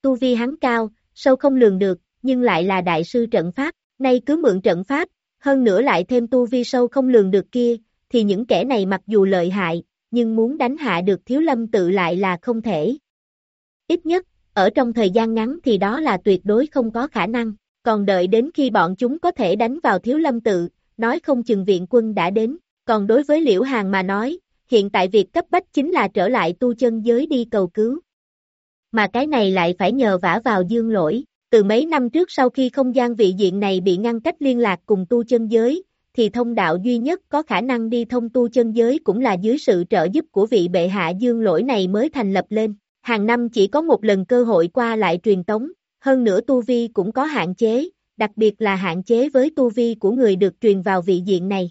Tu vi hắn cao, sâu không lường được, nhưng lại là đại sư trận pháp, nay cứ mượn trận pháp, hơn nữa lại thêm tu vi sâu không lường được kia, thì những kẻ này mặc dù lợi hại, nhưng muốn đánh hạ được thiếu lâm tự lại là không thể. Ít nhất, ở trong thời gian ngắn thì đó là tuyệt đối không có khả năng, còn đợi đến khi bọn chúng có thể đánh vào thiếu lâm tự, nói không chừng viện quân đã đến, còn đối với Liễu Hàng mà nói, hiện tại việc cấp bách chính là trở lại tu chân giới đi cầu cứu. Mà cái này lại phải nhờ vả vào dương lỗi, từ mấy năm trước sau khi không gian vị diện này bị ngăn cách liên lạc cùng tu chân giới, thì thông đạo duy nhất có khả năng đi thông tu chân giới cũng là dưới sự trợ giúp của vị bệ hạ dương lỗi này mới thành lập lên. Hàng năm chỉ có một lần cơ hội qua lại truyền tống, hơn nữa tu vi cũng có hạn chế, đặc biệt là hạn chế với tu vi của người được truyền vào vị diện này.